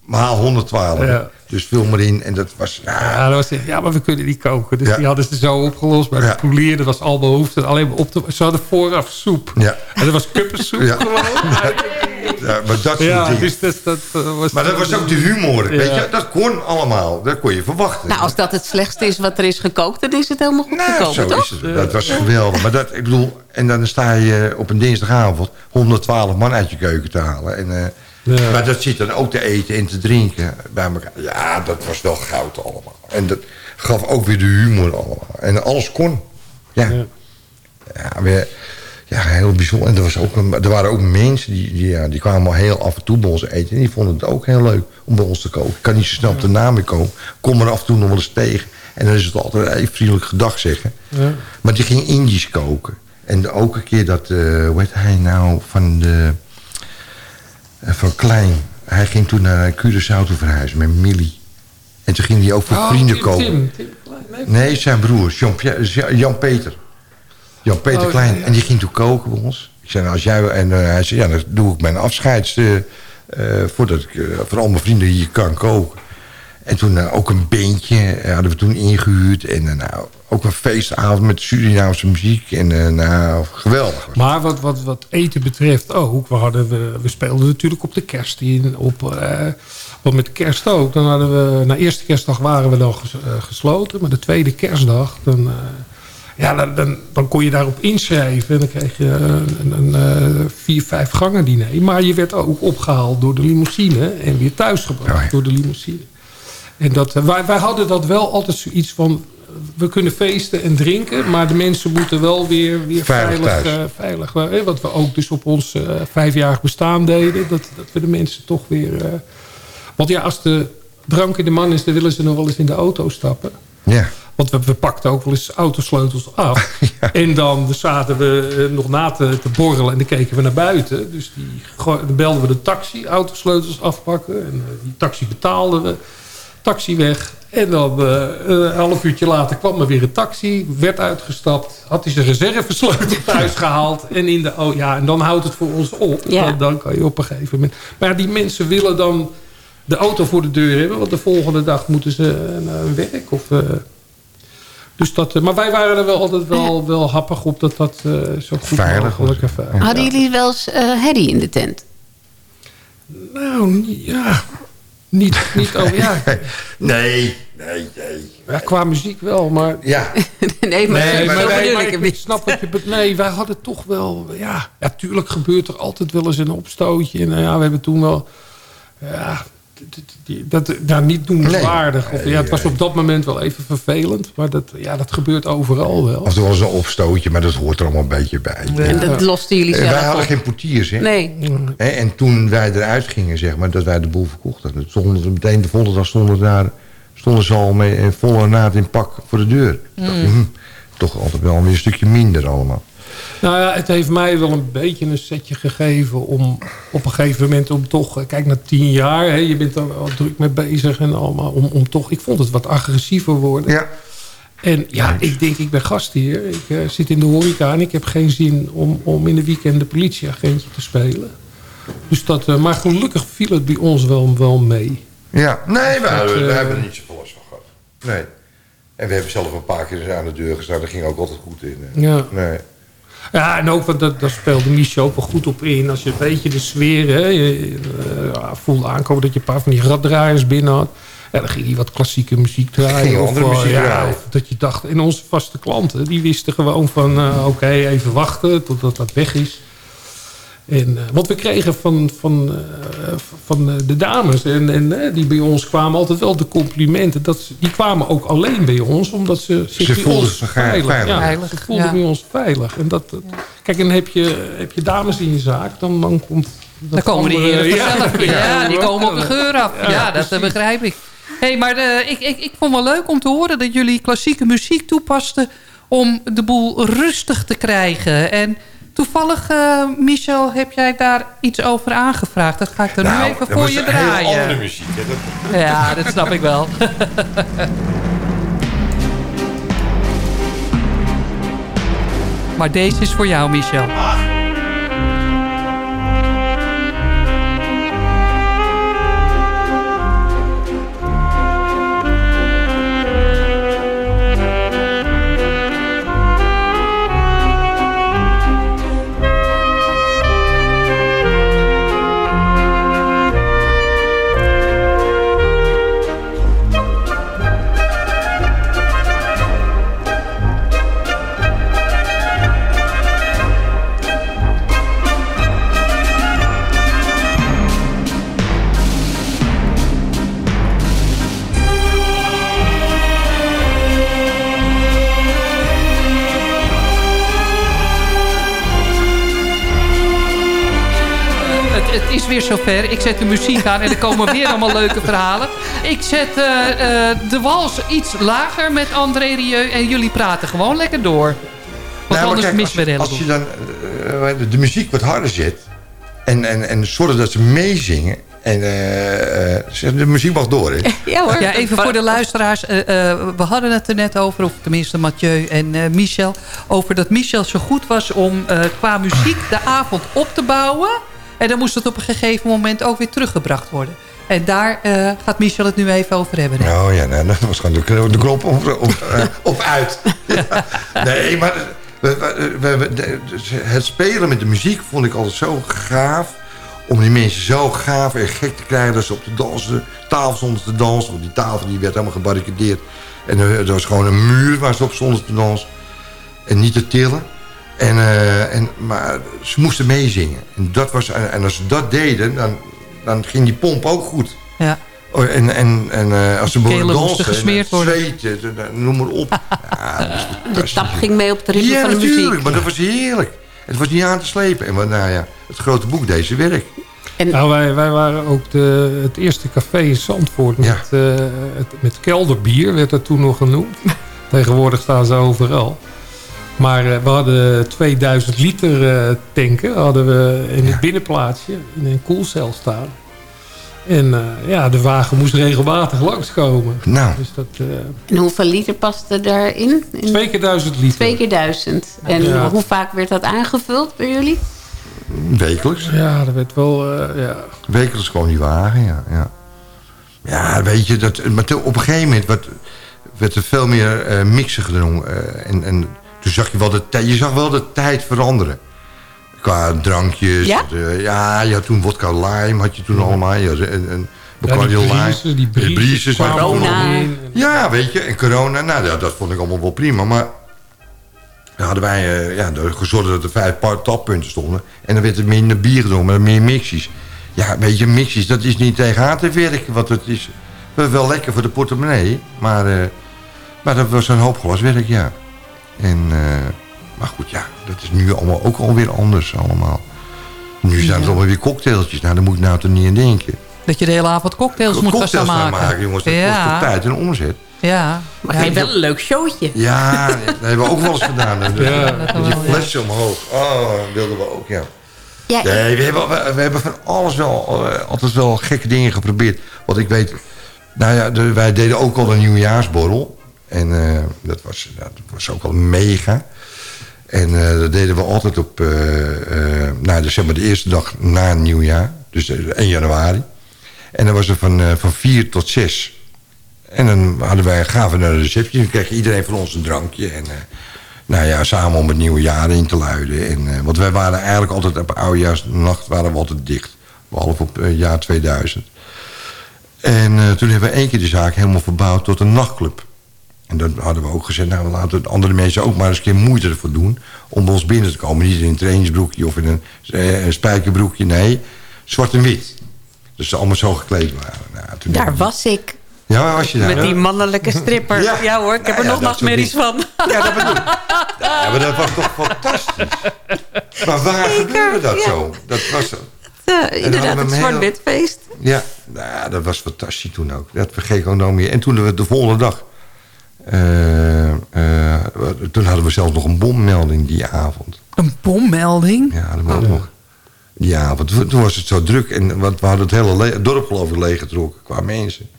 maal 112. Ja. Dus vul maar in. En dat was... nou, Ja, dat was, ja, maar we kunnen niet koken. Dus Ja. die hadden ze zo opgelost. Maar Ja. de poulier, dat was al behoefte. Alleen maar op te, ze hadden vooraf soep. Ja. En dat was kuppensoep Ja. gewoon. ja, maar dat soort Ja, dingen. dus dat, dat eh, was... Maar dat was ook de humor, weet je. Dat kon allemaal. Dat kon je verwachten. Nou, als dat het slechtste is wat er is gekookt... dan is het helemaal goed Nou, gekomen, zo toch? is het. Dat was geweldig. Maar dat, ik bedoel, en dan sta je op een dinsdagavond 112 man uit je keuken te halen. En, eh, Ja. Maar dat zit dan ook te eten en te drinken bij elkaar. Ja, dat was wel goud allemaal. En dat gaf ook weer de humor allemaal. En alles kon. Ja, Ja. ja, weer, ja heel bijzonder. En er, was ook een, er waren ook mensen die, die, ja, die kwamen al heel af en toe bij ons eten. En die vonden het ook heel leuk om bij ons te koken. Ik kan niet zo snel op de naam komen. Kom er af en toe nog wel eens tegen. En dan is het altijd even vriendelijk gedag zeggen. Ja. Maar die ging Indisch koken. En ook een keer dat, eh hoe heet hij nou, van, de, van Klein. Hij ging toen naar Curaçao toe verhuizen met Millie. En toen ging hij ook voor Oh, vrienden Tim, kopen. Tim, Tim Klein, nee. Nee, zijn broer, Jan-Peter. Jan-Peter Oh, Klein. ja. En die ging toen koken bij ons. Ik zei, nou, als jij... En eh, hij zei, ja, dan doe ik mijn afscheids... eh, voordat ik voor al mijn vrienden hier kan koken. En toen eh, ook een beentje eh, hadden we toen ingehuurd. En eh, nou, ook een feestavond met Surinaamse muziek. En nou, geweldig. Maar wat, wat, wat eten betreft ook. We, hadden, we, we speelden natuurlijk op de kerst in. Op, want met kerst ook. Dan hadden we, na eerste kerstdag waren we dan ges- gesloten. Maar de tweede kerstdag, dan, ja, dan, dan, dan kon je daarop inschrijven. En dan kreeg je een, een, vier, vijf gangen diner. Maar je werd ook opgehaald door de limousine. En weer thuisgebracht door de limousine. En dat, eh, wij, wij hadden dat wel altijd zoiets van... We kunnen feesten en drinken, maar de mensen moeten wel weer, weer Veilig veilig, eh, veilig eh, Wat we ook dus op ons vijfjarig bestaan deden. Dat, dat we de mensen toch weer... want ja, als de drank in de man is... dan willen ze nog wel eens in de auto stappen. Ja. Want we, we pakten ook wel eens autosleutels af. En dan zaten we nog na te, te borrelen en dan keken we naar buiten. Dus die, dan belden we de taxi, autosleutels afpakken. En die taxi betaalden we. Taxi weg. En dan eh, een half uurtje later kwam er weer een taxi. Werd uitgestapt. Had hij zijn reservesleutel thuis gehaald. En, in de, oh ja, en dan houdt het voor ons op. Ja. Dan, dan kan je op een gegeven moment... Maar die mensen willen dan de auto voor de deur hebben. Want de volgende dag moeten ze eh, naar hun werk. Of, eh, dus dat, eh, maar wij waren er wel altijd wel, wel happig op dat dat eh, zo goed Veilig veilig. Hadden jullie wel eens eh herrie in de tent? Nou, ja. Niet, niet oh ja. Nee, nee, nee. ja. Qua muziek wel, maar... Ja. nee, maar, Nee, maar, maar ik snap wat je bedoelt. Nee, wij hadden toch wel... Ja, natuurlijk gebeurt er altijd wel eens een opstootje. En nou ja, we hebben toen wel... Ja, dat, nou, niet noemenswaardig. Of, ja, het was op dat moment wel even vervelend. Maar dat, ja, dat gebeurt overal wel. Of er was een opstootje, maar dat hoort er allemaal een beetje bij. En dat losten jullie En zelf wij hadden op? geen portiers, hè? Nee. Hè, En toen wij eruit gingen, zeg maar, dat wij de boel verkocht hadden. Stonden meteen de volgende dag stonden, daar, stonden ze al met een volle naad in pak voor de deur. Dacht ik, hm, toch altijd wel weer een stukje minder allemaal. Nou ja, het heeft mij wel een beetje een setje gegeven om op een gegeven moment om toch, eh, kijk na tien jaar, hè, je bent er wel druk mee bezig en allemaal, om, om toch, ik vond het wat agressiever worden. Ja. En ja, ik denk, ik ben gastheer, ik eh, zit in de horeca en ik heb geen zin om, om in de weekend de politieagentje te spelen. Dus dat, eh, maar gelukkig viel het bij ons wel, wel mee. Ja, nee, we, Dat, we eh, hebben er niet zoveel last van gehad. Nee. En we hebben zelf een paar keer aan de deur gestaan, dat ging ook altijd goed in. hè. Ja. Nee. Ja, en ook, want dat, daar speelde Michel ook wel goed op in. Als je een beetje de sfeer hè, je, eh, ja, voelde aankomen dat je een paar van die raddraaiers binnen had. Ja, dan ging hij wat klassieke muziek draaien. Of, eh, muziek ja, draaien. of dat je dacht, en onze vaste klanten, die wisten gewoon van, eh, oké, even wachten totdat dat weg is. En, eh, want we kregen van, van, eh, van eh, de dames en, en die bij ons kwamen altijd wel de complimenten. Dat ze, die kwamen ook alleen bij ons, omdat ze zich Ze voelden ons veilig, veilig. Ja, Veilig, ze voelden ja. bij ons veilig. En dat, dat- kijk, en heb je, heb je dames in je zaak, dan, dan komt... Dan dat komen die heren vanzelf. Ja, Ja, die komen op de geur af. Ja, Ja, dat precies. begrijp ik. hey, maar eh, ik, ik, ik vond wel leuk om te horen dat jullie klassieke muziek toepasten... om de boel rustig te krijgen. En toevallig, eh, Michel, heb jij daar iets over aangevraagd. Dat ga ik er nu Nou, even voor je een hele draaien. andere muziek. Hè? Dat, Ja, dat snap ik wel. maar deze is voor jou, Michel. Het, zet de muziek aan en er komen weer allemaal leuke verhalen. Ik zet eh, eh, de wals iets lager met André Rieu en jullie praten gewoon lekker door. maar anders kijk, missen we als, je dan eh, de muziek wat harder zet... en, en, en zorgen dat ze meezingen... en eh, eh, de muziek mag door, hè? Ja hoor. Ja, even voor de luisteraars. eh, eh, we hadden het er net over, of tenminste Mathieu en eh, Michel... over dat Michel zo goed was om eh, qua muziek de avond op te bouwen... en dan moest het op een gegeven moment ook weer teruggebracht worden. En daar eh, gaat Michel het nu even over hebben. hè? Oh ja, nee, dat was gewoon de, de knop op, op, eh, op uit. Ja. Nee, maar we, we, we- we- de- het spelen met de muziek vond ik altijd zo gaaf. Om die mensen zo gaaf en gek te krijgen dat ze op de dansen, tafel stonden te dansen. Want die tafel die werd helemaal gebarricadeerd. En er, er was gewoon een muur waar ze op stonden te dansen. En niet te tillen. En, eh, en, maar ze moesten meezingen. En, dat was, en, en als ze dat deden, dan, dan ging die pomp ook goed. Ja. Oh, en en, en eh, als ze begonnen dansen, gesmeerd en zweten, de- de- noem maar op. Ja, De tap ging mee op het ritme Ja, van de natuurlijk, muziek. maar dat was heerlijk. Het was niet aan te slepen. En wat, nou ja, het grote boek deed zijn werk. Nou, wij, wij waren ook de, het eerste café in Zandvoort met, eh, het, met kelderbier, werd dat toen nog genoemd. Tegenwoordig staan ze overal. Maar eh, we hadden 2000 liter eh, tanken hadden we in het binnenplaatsje in een koelcel staan. En eh, ja, de wagen moest regelmatig langskomen. Nou. Dus dat, eh, En hoeveel liter paste daarin? In- twee keer duizend liter. Twee keer duizend. En Ja. hoe vaak werd dat aangevuld bij jullie? Wekelijks. Ja, dat werd wel... eh, ja. Wekelijks gewoon die wagen, ja. Ja, ja weet je, dat, maar op een gegeven moment werd, werd er veel meer eh, mixen gedronken. eh, en, en toen zag je wel de tijd, je zag wel de tijd veranderen. Qua drankjes. Ja? de- ja, je had toen vodka lime, had je toen allemaal. Je had een, een Bacardi die lime. briezes, die Corona. in. Ja, weet je, en corona, nou ja, dat vond ik allemaal wel prima. Maar dan hadden wij eh, ja, gezorgd dat er vijf tappunten stonden. En dan werd er minder bier gedronken, maar meer mixies. Ja, weet je, mixies, dat is niet tegen aan te werken. Want het is wel wel lekker voor de portemonnee. Maar, eh, maar dat was een hoop glaswerk, ja. En, eh, maar goed, ja, dat is nu allemaal ook alweer anders allemaal. Nu zijn het allemaal weer cocktailtjes. Nou, daar moet ik nou toch niet aan denken. Dat je de hele avond cocktails moet gaan Cocktails staan gaan maken. maken, jongens. Dat ja. kost tijd en omzet. Ja. Maar Ja, het wel een leuk showtje. Ja, dat hebben we ook wel eens gedaan. Ja. Met die flessen omhoog. Oh, wilden we ook, ja. Ja, Nee, we hebben, we, we hebben van alles wel, eh, altijd wel gekke dingen geprobeerd. Want ik weet, nou ja, de- wij deden ook al een nieuwjaarsborrel. En eh, dat, was, dat was ook al mega. En eh, dat deden we altijd op, eh, nou, dus zeg maar de eerste dag na nieuwjaar. Dus eh, 1 januari. En dan was het van, van 4 tot 6. En dan hadden wij, gaven naar de receptie. Dan kreeg iedereen van ons een drankje. En nou ja, samen om het nieuwe jaar in te luiden. En, want wij waren eigenlijk altijd op oudejaarsnacht waren we altijd dicht. Behalve op jaar 2000. En toen hebben we één keer de zaak helemaal verbouwd tot een nachtclub. En dan hadden we ook gezegd, nou we laten andere mensen ook maar eens een keer moeite ervoor doen. Om bij ons binnen te komen. Niet in een trainingsbroekje of in een, eh, een spijkerbroekje. Nee, zwart en wit. Dus ze allemaal zo gekleed waren. Nou, toen daar was ik. Ja, waar was je daar? Met die mannelijke stripper. Ja. Ja, hoor, ik heb Nou er ja, nog nachtmerries van. Ja, dat bedoel ik. Ja, maar dat was toch fantastisch. Maar waar gebeurde dat ja. zo? Dat was, we inderdaad, het zwart-wit feest. ja, nou, ja, dat was fantastisch toen ook. Dat vergeet ik ook nooit meer. En toen we de volgende dag... eh, eh, toen hadden we zelfs nog een bommelding die avond. Een bommelding? Ja, we ook nog. Die avond. Toen toen was het zo druk. En, want we hadden het hele le- dorp geloof ik leeggetrokken qua mensen.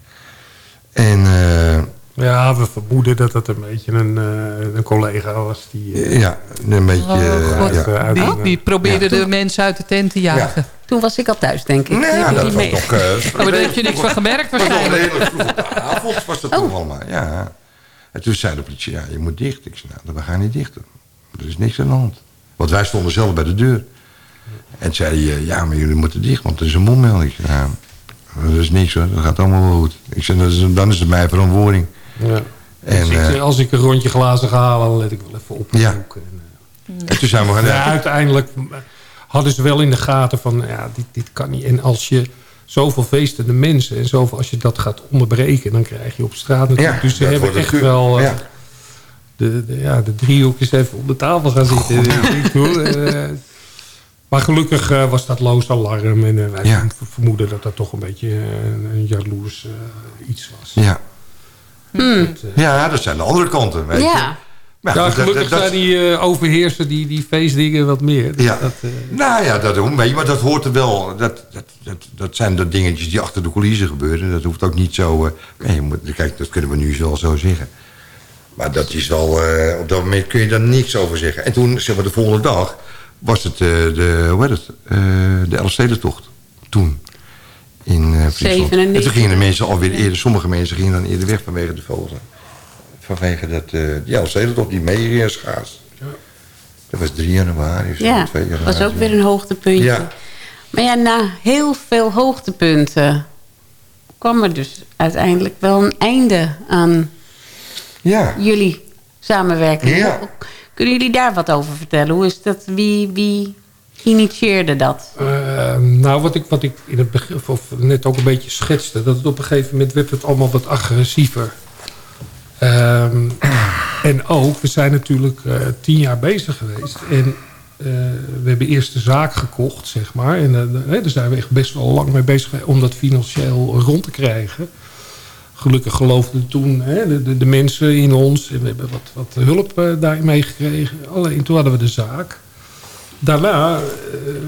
En... eh, Ja, we vermoeden dat het een beetje een, eh, een collega was. Die, ja, een beetje... Oh, God. ja. Die, die probeerde Ja. de mensen uit de tent te jagen. Toen was ik al thuis, denk ik. Nee, ja, dat was mee. nog... eh, Oh, maar daar heb je niks van gemerkt was waarschijnlijk. op de avond was dat Oh. toch allemaal, ja. En toen zei de politie, ja, je moet dicht. Ik zei, nou, we gaan niet dicht. Er is niks aan de hand. Want wij stonden zelf bij de deur. En zei hij, ja, maar jullie moeten dicht, want er is een bommelding. Ik zei, nou, dat is niks hoor, dat gaat allemaal wel goed. Ik zei, dat is, dan is het mijn verantwoording. ja. En, Dus ik, eh, als ik een rondje glazen ga halen, dan let ik wel even op. Ja. En, eh, en toen zijn we gaan... ja, uiteindelijk hadden ze wel in de gaten van, ja, dit, dit kan niet. En als je zoveel feestende mensen en zoveel, als je dat gaat onderbreken, dan krijg je op straat natuurlijk. Ja, dus ze hebben echt wel eh, ja. de, de, ja, de driehoekjes even op de tafel gaan zitten. Ik hoor, eh, maar gelukkig eh, was dat loos alarm. En wij Ja. vermoeden dat dat toch een beetje een, een jaloers eh, iets was. Ja. Hmm. Dat, ja, dat zijn de andere kanten, weet je. Ja. Maar ja, goed, dat- gelukkig dat- zijn die eh, overheersen die, die feestdingen wat meer. Dus Ja. dat, eh, Nou ja, dat doen. Weet je, maar dat hoort er wel. Dat, dat, dat, dat zijn de dingetjes die achter de coulissen gebeuren. Dat hoeft ook niet zo... eh, nee, je moet, kijk, dat kunnen we nu wel zo zeggen. Maar dat is wel... eh, op dat moment kun je daar niks over zeggen. En toen, zeg maar, de volgende dag... was het eh, de... Hoe heet het? eh, de Elfstedentocht. Toen. In eh Friesland. 97. En toen gingen de mensen alweer eerder... Sommige mensen gingen dan eerder weg vanwege de vogels. Vanwege dat... eh die Elfstedentocht, die meegeerschaas. Dat was 3 januari of zo, Ja, 2 januari. was ook weer een hoogtepuntje. Ja. Maar ja, na heel veel hoogtepunten kwam er dus uiteindelijk wel een einde aan Ja. jullie samenwerking. Ja. Kunnen jullie daar wat over vertellen? Hoe is dat? Wie, wie initieerde dat? Eh, nou, wat ik, wat ik in het begin, of net ook een beetje schetste... dat het op een gegeven moment werd het allemaal wat agressiever. Ehm, en ook, we zijn natuurlijk eh, tien jaar bezig geweest. En eh, we hebben eerst de zaak gekocht, zeg maar. En eh, daar zijn we echt best wel lang mee bezig om dat financieel rond te krijgen. Gelukkig geloofden toen hè, de, de, mensen in ons. En we hebben wat, wat hulp eh, daarin meegekregen. Alleen toen hadden we de zaak. Daarna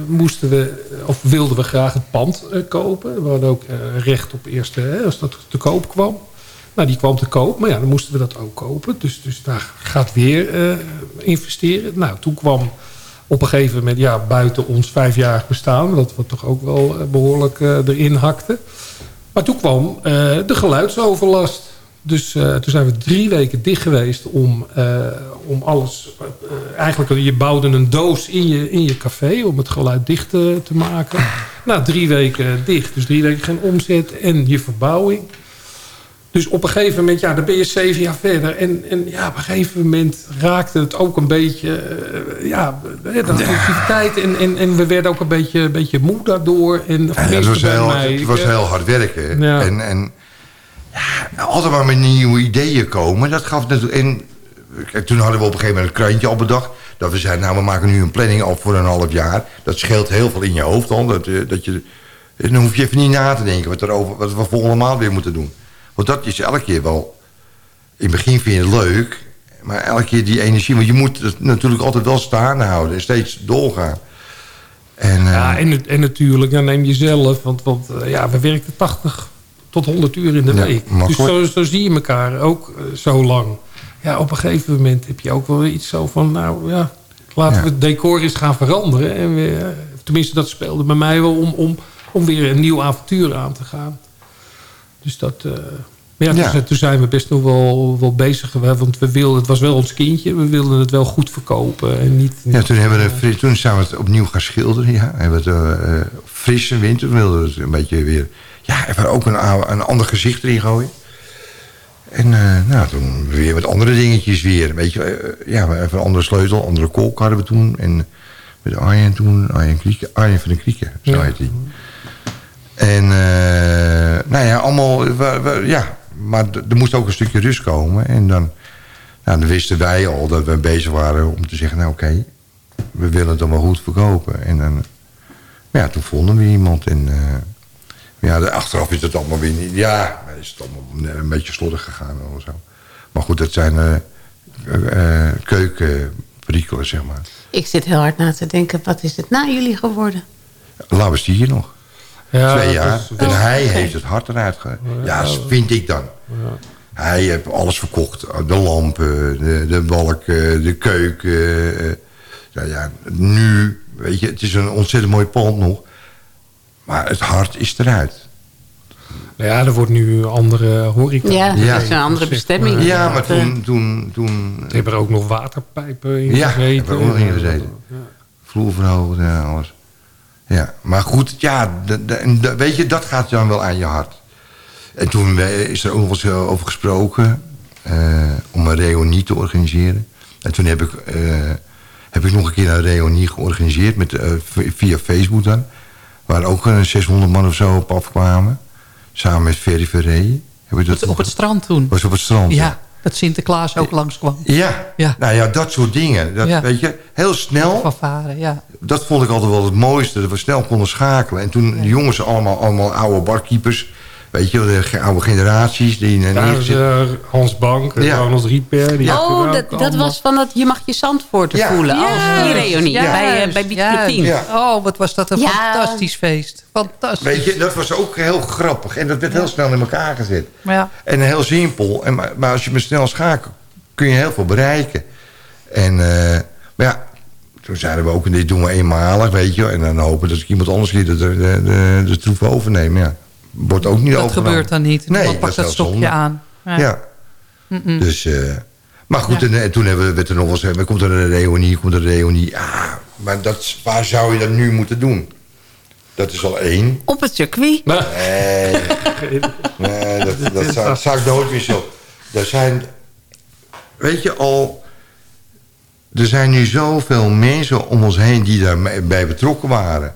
moesten we, of wilden we graag het pand kopen. We hadden ook recht op eerste, hè, als dat te koop kwam. Nou, die kwam te koop, maar ja, dan moesten we dat ook kopen. Dus, dus daar gaat weer eh, investeren. Nou, toen kwam op een gegeven moment, ja, buiten ons vijfjarig bestaan... dat we toch ook wel eh, behoorlijk eh, erin hakten. Maar toen kwam de geluidsoverlast. Dus toen zijn we drie weken dicht geweest om, om alles... eigenlijk, je bouwde een doos in je, in je café om het geluid dicht te maken. Nou, drie weken dicht. Dus drie weken geen omzet en je verbouwing. Dus op een gegeven moment, ja, dan ben je zeven jaar verder. En, en ja, op een gegeven moment raakte het ook een beetje... eh, ja, de activiteit. En, en, en we werden ook een beetje, een beetje moe daardoor. En het was, heel, mij. het was heel hard werken. Ja. En, en ja, altijd maar met nieuwe ideeën komen. Dat gaf natuurlijk... En, kijk, toen hadden we op een gegeven moment een krantje al bedacht. Dat we zeiden, nou, we maken nu een planning al voor een half jaar. Dat scheelt heel veel in je hoofd al. Dat, eh, dat je, dan hoef je even niet na te denken wat, er over, wat we volgende maand weer moeten doen. Want dat is elke keer wel... In het begin vind je het leuk. Maar elke keer die energie... Want je moet het natuurlijk altijd wel staande houden. En steeds doorgaan. En, eh, Ja, en, en natuurlijk, dan neem je zelf. Want, want eh, ja, we werkten 80 tot 100 uur in de Ja, week. Dus zo, zo zie je elkaar ook eh, zo lang. Ja, op een gegeven moment heb je ook wel iets zo van... nou ja, laten Ja. we het decor eens gaan veranderen. En we, eh, tenminste, dat speelde bij mij wel om, om, om weer een nieuw avontuur aan te gaan. Dus dat... eh, maar ja, Ja. Toen, toen zijn we best nog wel, wel bezig geweest. Want we wilden, het was wel ons kindje. We wilden het wel goed verkopen. En niet, Ja, toen, hebben we toen zijn we het opnieuw gaan schilderen. Ja. Hebben we het eh, eh, frisse winter. Toen wilden we het een beetje weer... Ja, even ook een, een ander gezicht erin gooien. En nou, toen weer met andere dingetjes weer. Weet je, eh, ja, even een andere sleutel, andere kolk hadden we toen. En met Arjen toen, Arjen, Krieken, Arjen van de Krieken, zo Ja. heet hij. En eh, nou ja, allemaal, we- we- ja, maar er moest ook een stukje rust komen. En dan, nou, dan wisten wij al dat we bezig waren om te zeggen, nou oké, we willen het dan wel goed verkopen. En dan, ja, toen vonden we iemand en... eh, ja, achteraf is het allemaal weer niet... Ja, is het allemaal een beetje slordig gegaan of zo. Maar goed, dat zijn eh eh, keukenperikelen, zeg maar. Ik zit heel hard na te denken, wat is het na jullie geworden? We hier nog. Ja, Twee jaar. is- en Oh, hij heeft het hard eruit ge... Ja, vind ik dan. Hij heeft alles verkocht. De lampen, de, de balken, de keuken. eh, nou ja, nu, weet je, het is een ontzettend mooi pand nog. Maar het hart is eruit. Nou ja, er wordt nu andere horeca. Ja, dat Ja. is een andere bestemming. Ja, maar eh, toen... toen, toen Er hebben er ook nog waterpijpen in Ja, gezeten. hebben we ook nog in gezeten. Vloer verhoogd en alles. Ja, maar goed, ja, weet je, dat gaat dan wel aan je hart. En toen is er ook nog eens eh, over gesproken eh, om een reunie te organiseren. En toen heb ik, eh, heb ik nog een keer een reunie georganiseerd met, via Facebook dan. Waar ook een 600 man of zo op afkwamen. Samen met Ferry. Heb ik dat Op het strand toen. was op het strand. Ja, dat Sinterklaas ook langskwam. Ja. Ja. nou ja, dat soort dingen. Dat, Ja. Weet je, heel snel. Ja. Dat vond ik altijd wel het mooiste. Dat we snel konden schakelen. En toen de jongens allemaal, allemaal oude barkeepers. Weet je, wel, de oude generaties die uh, Daar is eh, Hans Bank, en Ja. Ronald Rieper. Die oh, hebben dat, dat was van dat je mag je Zandvoort Ja. voelen. Als die reunie juist, bij, eh, bij Beach juist. 10. Ja. Oh, wat was dat een Ja. fantastisch feest. Fantastisch. Weet je, dat was ook heel grappig. En dat werd heel snel in elkaar gezet. Ja. En heel simpel. En, maar, maar als je me snel schakelt, kun je heel veel bereiken. En, eh, maar ja, toen zeiden we ook, dit doen we eenmalig, weet je. wel. En dan hopen dat ik iemand anders hier de, de, de, de troef overneem. Ja, wordt ook niet Dat overgenomen. gebeurt dan niet. Nee, Niemand dat pakt dat stokje zonde. aan. Ja. Dus, eh, maar goed, Ja. en, en toen hebben we, werd er nog wel eens... eh, komt er een reunie, komt er een reunie. Ja, maar dat, waar zou je dat nu moeten doen? Dat is al één. Op het circuit. Nee, nee dat, dat zou, zou ik nooit meer zo. Er zijn, weet je al, er zijn nu zoveel mensen om ons heen die daarbij betrokken waren,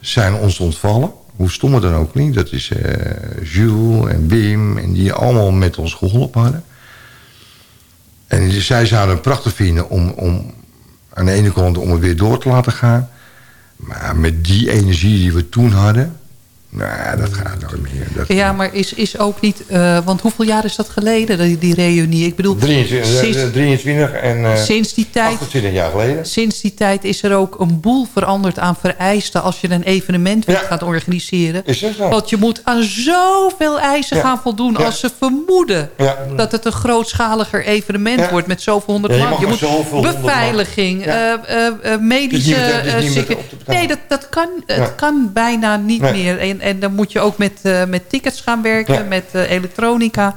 zijn ons ontvallen. Hoe stom het dan ook niet. Dat is eh, Jules en Wim en die allemaal met ons geholpen hadden. En zij zouden het prachtig vinden om, om aan de ene kant om het weer door te laten gaan. Maar met die energie die we toen hadden, nou, dat gaat nooit meer. Dat, Ja, maar is, is ook niet... eh, want hoeveel jaar is dat geleden, die, die reunie? Ik bedoel, 23, sinds, eh, 23 en eh, sinds die tijd... 28 jaar geleden. Sinds die tijd is er ook een boel veranderd aan vereisten... als je een evenement wilt gaan organiseren. Is dat zo? Want je moet aan zoveel eisen Ja. gaan voldoen... Ja. als ze vermoeden dat het een grootschaliger evenement wordt... met zoveel honderd je man. Je moet beveiliging, medische... Niet niet nee, dat, dat kan, het kan bijna niet Nee. meer. En, en dan moet je ook met, eh, met tickets gaan werken, Ja. met eh, elektronica...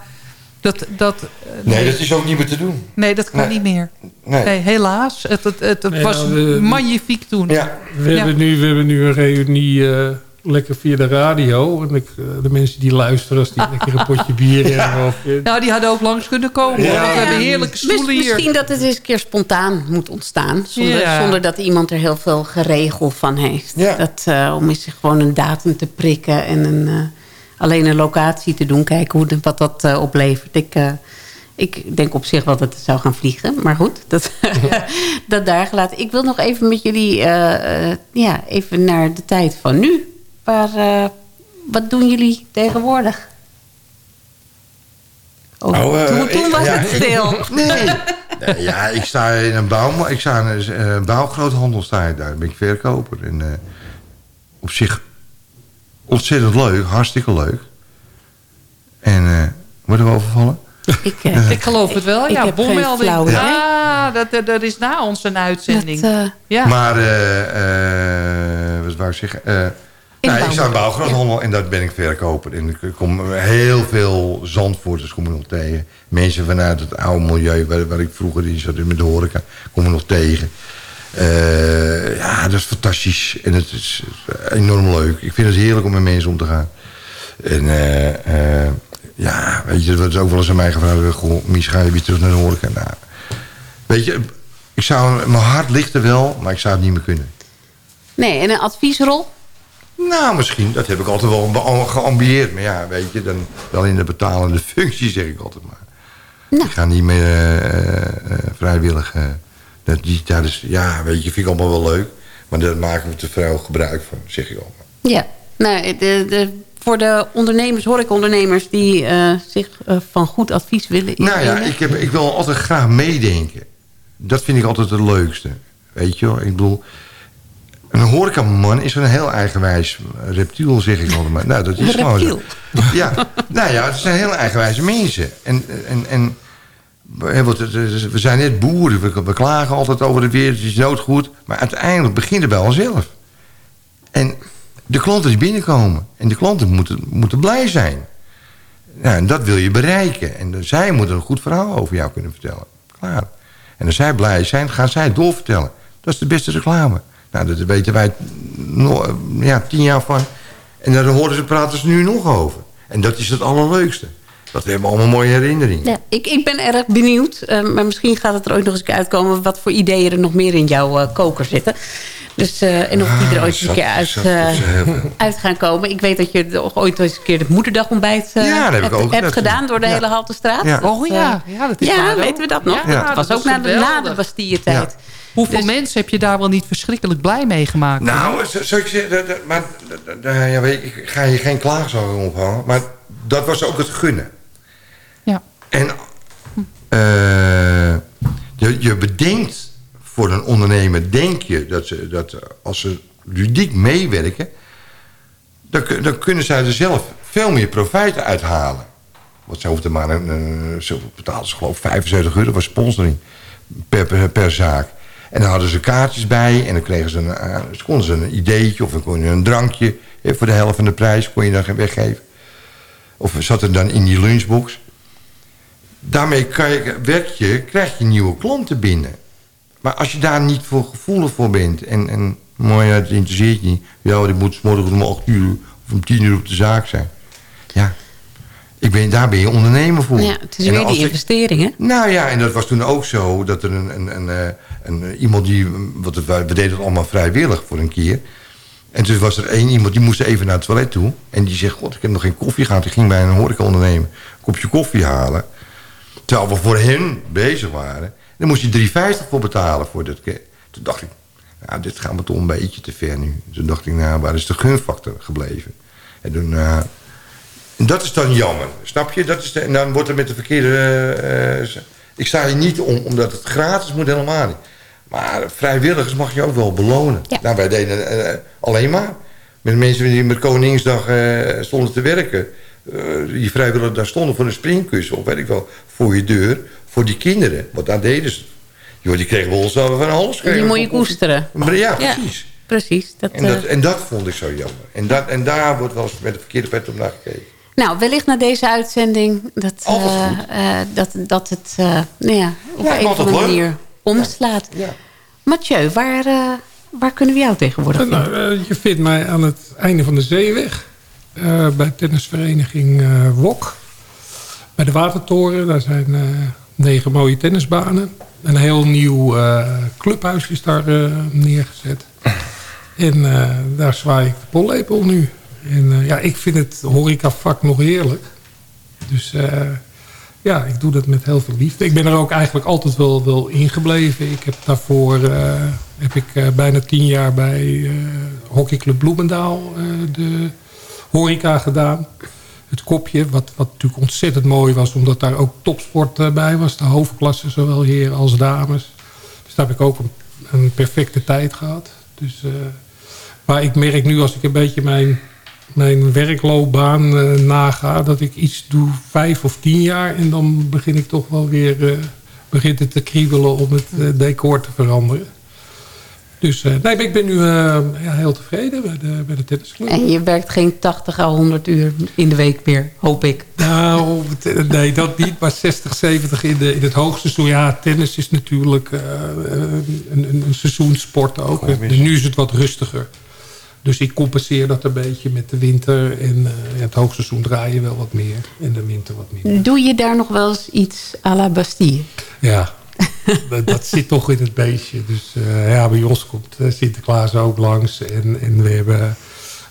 Dat, dat, eh, Nee, dat is ook niet meer te doen. Nee, dat kan Nee. niet meer. Nee. Nee, helaas. Het, het, het, was nou, magnifiek toen. Ja. We, Ja. hebben nu, we hebben nu een reunie eh, lekker via de radio. En ik, eh, de mensen die luisteren, als die lekker een potje bier hebben. Of, eh, Nou, die hadden ook langs kunnen komen. hoor, want we hebben heerlijke stoelen hier. Misschien dat het eens een keer spontaan moet ontstaan. Zonder, Ja. zonder dat iemand er heel veel geregel van heeft. Ja. Dat, eh, om eens gewoon een datum te prikken en een, eh, alleen een locatie te doen. Kijken hoe, wat dat eh, oplevert. Ik, eh, ik denk op zich wel dat het zou gaan vliegen. Maar goed, dat, dat daar gelaten. Ik wil nog even met jullie eh, eh, ja, even naar de tijd van nu. Waar, eh, wat doen jullie tegenwoordig? Oh, Oh, eh, toen, toen ik- was ja, het ik- stil. Nee. Nee, ja, ik sta in een bouw, ik sta in een eh, bouwgroothandel sta ik daar. ben ik verkoper. En, eh, op zich ontzettend leuk, hartstikke leuk. En eh worden we overvallen? Ik, eh, Ik geloof het wel. Ik ja, heb geen bommelding. flauw. Ah, dat, dat, is na ons een uitzending. Dat, eh, ja. Maar, eh, eh, wat wou ik zeggen? Ik sta in een bouwgroothandel en daar ben ik verkoper. En ik kom heel veel Zandvoorters kom ik nog tegen. Mensen vanuit het oude milieu waar, waar ik vroeger in zat, met de horeca, kom ik nog tegen. Eh, ja, dat is fantastisch. En het is enorm leuk. Ik vind het heerlijk om met mensen om te gaan. En eh, eh, ja, weet je, er wordt ook wel eens aan mij gevraagd... Goh, Mies, ga je weer terug naar de horeca? Nou, weet je, ik zou, mijn hart ligt er wel, maar ik zou het niet meer kunnen. nee, en een adviesrol? Nou, misschien. Dat heb ik altijd wel geambieerd. Maar ja, weet je, dan wel in de betalende functie, zeg ik altijd maar. Nou. Ik ga niet meer eh, vrijwillig. dat die tijdens, ja, weet je, vind ik allemaal wel leuk. Maar daar maken we te veel gebruik van, zeg ik al. Ja. Nou, de, de, voor de ondernemers, horecaondernemers... die zich van goed advies willen Nou ja, ik, heb, ik wil altijd graag meedenken. Dat vind ik altijd het leukste. Weet je wel, ik bedoel... Een horecaman is een heel eigenwijs reptiel, zeg ik altijd maar. Nou, dat is gewoon zo. Ja, nou ja, het zijn heel eigenwijze mensen. En, en, en we zijn net boeren, we, we klagen altijd over de wereld, het is noodgoed. Maar uiteindelijk begint het bij onszelf. En de klanten die binnenkomen, en de klanten moeten, moeten blij zijn. Ja, en dat wil je bereiken. En zij moeten een goed verhaal over jou kunnen vertellen. Klaar. En als zij blij zijn, gaan zij het doorvertellen. Dat is de beste reclame. Nou, dat weten wij no- ja, tien jaar van. En daar horen ze, praten ze nu nog over. En dat is het allerleukste. Dat we hebben allemaal mooie herinneringen. Ja, ik, ik ben erg benieuwd. eh, maar misschien gaat het er ooit nog eens uitkomen... wat voor ideeën er nog meer in jouw eh, koker zitten. Dus, eh, en of die er Ah, ooit eens een zat- keer uit, eh, gaan komen. Ik weet dat je nog ooit eens een keer het moederdagontbijt eh, Ja, dat heb ik hebt, ook. gedaan door de ja. hele Haltestraat. Ja. Oh Dat, ja, eh, ja, dat is ja, waar ook. weten we dat nog? Ja, dat was dat ook was na de, na de. Bastille-tijd. Hoeveel Dus- mensen heb je daar wel niet verschrikkelijk blij mee gemaakt? Nou, zo- ik zeggen, maar dat- ja, weet je, ik ga je geen klaagzang ophangen. Maar dat was ook het gunnen. Ja. En eh, je, je bedenkt voor een ondernemer, denk je dat, ze, dat als ze ludiek meewerken, dan, dan kunnen zij er zelf veel meer profijt uithalen. Want ze hoefden maar een, een ze betaalden ze geloof ik 75 euro voor sponsoring per, per, per zaak. En dan hadden ze kaartjes bij en dan kregen ze een, eh, ze konden ze een ideetje of dan kon je een drankje eh, voor de helft van de prijs kon je dan weggeven. Of zat er dan in die lunchbox. Daarmee je, werk je, krijg je nieuwe klanten binnen. Maar als je daar niet voor gevoelig voor bent en, en mooi, het interesseert je niet. Ja, ik moet 's morgens om 8 uur of om 10 uur op de zaak zijn. Ja, ik ben, daar ben je ondernemer voor. Ja, het is En weer die investering, hè? nou ja, en dat was toen ook zo dat er een, een, een, een, eh, iemand die... Wat het, we deden het allemaal vrijwillig voor een keer. En toen was er één iemand die moest even naar het toilet toe. En die zegt, god, ik heb nog geen koffie gehad. Ik ging bij een horecaondernemer een kopje koffie halen. Terwijl we voor hen bezig waren. Dan moest je 3,50 voor betalen. Voor ke- Toen dacht ik, nou, dit gaat me toch een beetje te ver nu. Toen dacht ik, nou, waar is de gunfactor gebleven? En toen... eh, en dat is dan jammer, snap je? Dat is en dan wordt er met de verkeerde... eh, ik sta hier niet om, omdat het gratis moet, helemaal niet. Maar vrijwilligers mag je ook wel belonen. Nou, wij deden eh, alleen maar. Met mensen die met Koningsdag eh, stonden te werken. eh, die vrijwilligers daar stonden voor een springkussen... of weet ik wel, voor je deur. Voor die kinderen. Want daar deden ze. Joh, die kregen we ons al van alles. Die moet je koesteren. Maar ja, precies. precies. Dat, En dat, en dat vond ik zo jammer. En, dat, en daar wordt wel eens met de verkeerde pet op naar gekeken. Nou, wellicht na deze uitzending dat, dat, dat het eh, nou ja, op Ja, een of andere manier omslaat. Mathieu, waar, eh, waar kunnen we jou tegenwoordig vinden? Nou, eh, je vindt mij aan het einde van de zeeweg. eh, bij tennisvereniging eh, Wok. Bij de Watertoren. Daar zijn eh, negen mooie tennisbanen. Een heel nieuw eh, clubhuis is daar eh, neergezet. En eh, daar zwaai ik de pollepel nu. En eh, ja, ik vind het horecavak nog heerlijk. Dus eh, ja, ik doe dat met heel veel liefde. Ik ben er ook eigenlijk altijd wel, wel ingebleven. Ik heb daarvoor eh, heb ik, eh, bijna tien jaar bij eh, hockeyclub Bloemendaal de horeca gedaan. Het kopje, wat, wat natuurlijk ontzettend mooi was... omdat daar ook topsport bij was. De hoofdklasse, zowel heren als dames. Dus daar heb ik ook een, een perfecte tijd gehad. Dus, maar ik merk nu als ik een beetje mijn, mijn werkloopbaan eh, naga... dat ik iets doe vijf of tien jaar... en dan begin ik toch wel weer... eh, begint het te kriebelen om het eh, decor te veranderen. Dus eh, nee, maar ik ben nu eh, ja, heel tevreden bij de, bij de tennisclub. En je werkt geen 80 à 100 uur in de week meer, hoop ik. Nou, nee, dat niet. Maar 60, 70 in, de, in het hoogseizoen. Ja, tennis is natuurlijk eh, een, een, een seizoenssport ook. Dus nu is het wat rustiger. Dus ik compenseer dat een beetje met de winter. En ja, het hoogseizoen draai je wel wat meer. En de winter wat minder. Doe je daar nog wel eens iets à la Bastille? Ja, dat, dat zit toch in het beestje. Dus eh, ja, bij ons komt eh, Sinterklaas ook langs. En, en we hebben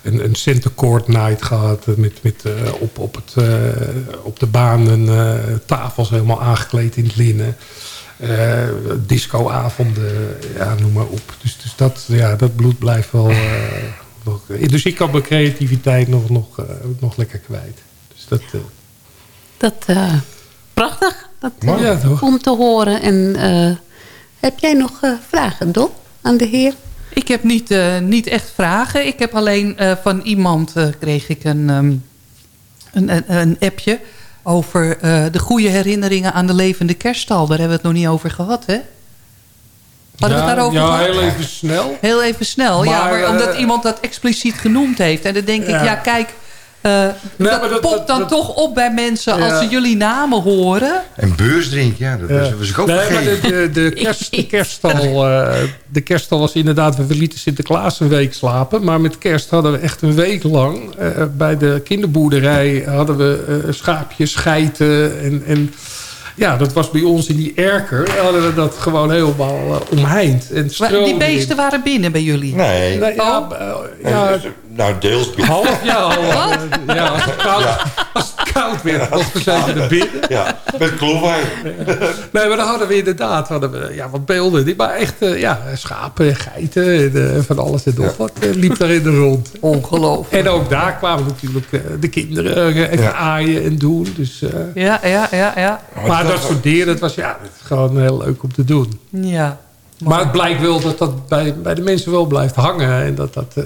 een, een center court night gehad. eh, Met, met op, op, het, op de banen eh, tafels helemaal aangekleed in het linnen. Eh, discoavonden, ja, noem maar op. Dus, dus dat, ja, dat bloed blijft wel... eh, nog, dus ik kan mijn creativiteit nog, nog, eh, nog lekker kwijt. Dus dat... eh, Dat, eh, prachtig. Dat, eh. Ja, om te horen. En eh, heb jij nog eh, vragen, Don, aan de heer? Ik heb niet, eh, niet echt vragen. Ik heb alleen eh, van iemand eh, kreeg ik een, ehm, een, een, een appje over eh, de goede herinneringen aan de levende kerststal. Daar hebben we het nog niet over gehad, hè? Hadden we ja, het daarover ja, gehad? heel even snel. Heel even snel, ja. Maar, Maar eh, omdat iemand dat expliciet genoemd heeft. En dan denk ik, Ja. ja, eh, dat, maar dat- popt dan dat- toch op bij mensen Ja. als ze jullie namen horen. En beursdrink, ja, dat was, was ik ook nee, maar vergeten. de, de, de, kerst, de, kerststal, eh, de kerststal was inderdaad... We lieten Sinterklaas een week slapen. Maar met kerst hadden we echt een week lang... eh, bij de kinderboerderij hadden we eh, schaapjes, geiten. En, en ja, dat was bij ons in die erker. Hadden we dat gewoon helemaal omheind. En die beesten waren binnen bij jullie. Nee. Nee, ja, ja, nou, deels. half jaar al. eh, ja, als het koud, als het koud werd. We zaten er binnen. Ja, met kloofwijn. Nee, maar dan hadden we inderdaad hadden we, ja, wat beelden. Die, maar echt eh, ja, schapen, geiten, en, eh, van alles en nog wat eh, liep daar in de rond. Ongelooflijk. En ook daar kwamen natuurlijk de kinderen even Ja. aaien en doen. Dus, eh, Ja, ja, ja, ja. maar dat soort dieren, dat was ja, dat gewoon heel leuk om te doen. Ja. Maar het blijkt wel dat dat bij, bij de mensen wel blijft hangen. En dat dat... eh,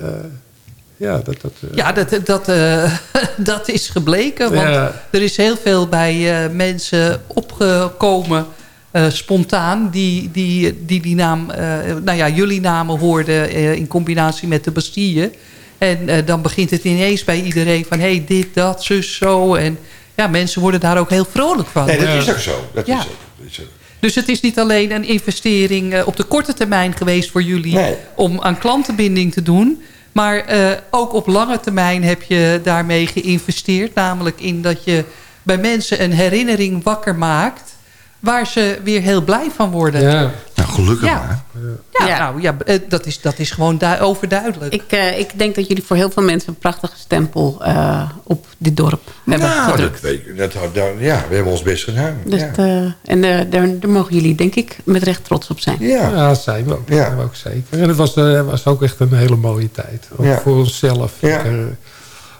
ja, dat dat... eh, Ja, dat, dat, eh, dat is gebleken. Want Ja. er is heel veel bij eh, mensen opgekomen, eh, spontaan, die die, die, die naam, eh, nou ja, jullie namen hoorden eh, in combinatie met de Bastille. En eh, dan begint het ineens bij iedereen van, hey, dit, dat, zus, zo. En ja, mensen worden daar ook heel vrolijk van. Nee, dat is ook zo. Dat Ja. is ook. Dat is ook. Dus het is niet alleen een investering eh, op de korte termijn geweest voor jullie... Nee. om aan klantenbinding te doen. Maar eh, ook op lange termijn heb je daarmee geïnvesteerd. Namelijk in dat je bij mensen een herinnering wakker maakt... waar ze weer heel blij van worden. ja. Gelukkig Ja. maar. Ja, Ja. nou ja, eh, dat is, dat is gewoon du- overduidelijk. Ik, eh, ik denk dat jullie voor heel veel mensen een prachtige stempel eh, op dit dorp hebben Nou, gedrukt. dat, dat, dat- ja, we hebben ons best gedaan. Dus, ja. eh, en daar, daar mogen jullie denk ik met recht trots op zijn. ja. Ja, dat zijn we ook, Ja. zijn we ook zeker. En het was, eh, was ook echt een hele mooie tijd. Ook Ja. voor onszelf. Ja.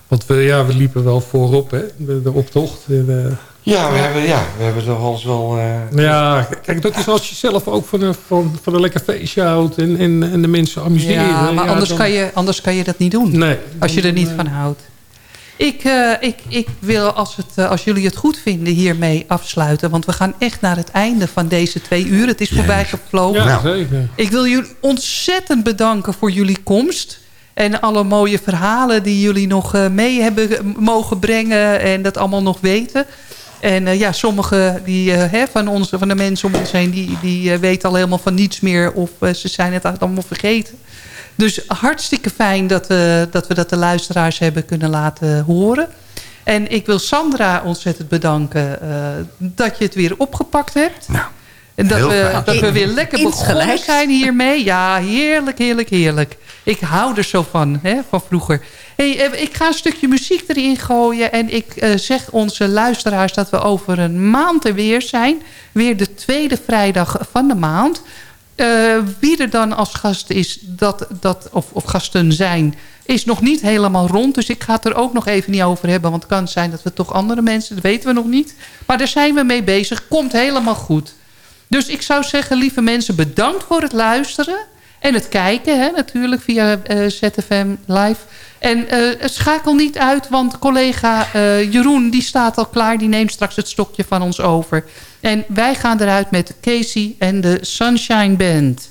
Want we, ja, we liepen wel voorop, hè, de, de optocht. En, eh, Ja, we hebben, ja, we hebben toch alles wel... eh, ja, kijk, dat is als je zelf ook van een, van, van een lekker feestje houdt en, en, en de mensen amuseren. ja, maar ja, anders, dan- kan je, anders kan je dat niet doen. Nee. Als je er niet Dan, van houdt. Ik, eh, ik, ik wil, als, het, eh, als jullie het goed vinden, hiermee afsluiten. Want we gaan echt naar het einde van deze twee uur. Het is voorbij gevlogen. Ja, Nou. zeker. Ik wil jullie ontzettend bedanken voor jullie komst. En alle mooie verhalen die jullie nog eh, mee hebben ge- mogen brengen. En dat allemaal nog weten. En eh, ja, sommige die, eh, hè, van, onze, van de mensen om ons heen... die, die eh, weten al helemaal van niets meer. Of ze zijn het allemaal vergeten. Dus hartstikke fijn dat, we dat we dat de luisteraars hebben kunnen laten horen. En ik wil Sandra ontzettend bedanken eh, dat je het weer opgepakt hebt. Nou, En dat heel we, fijn. dat we weer lekker begonnen zijn hiermee. Ja, heerlijk, heerlijk, heerlijk. Ik hou er zo van, hè, van vroeger. Hey, eh, ik ga een stukje muziek erin gooien. En ik eh, zeg onze luisteraars dat we over een maand er weer zijn. Weer de tweede vrijdag van de maand. Eh, wie er dan als gast is, dat, dat, of, of gasten zijn, is nog niet helemaal rond. Dus ik ga het er ook nog even niet over hebben. Want het kan zijn dat we toch andere mensen, dat weten we nog niet. Maar daar zijn we mee bezig. Komt helemaal goed. Dus ik zou zeggen, lieve mensen, bedankt voor het luisteren. En het kijken, hè, natuurlijk, via eh, ZFM Live. En eh, schakel niet uit, want collega eh, Jeroen, die staat al klaar. Die neemt straks het stokje van ons over. En wij gaan eruit met Casey en de Sunshine Band.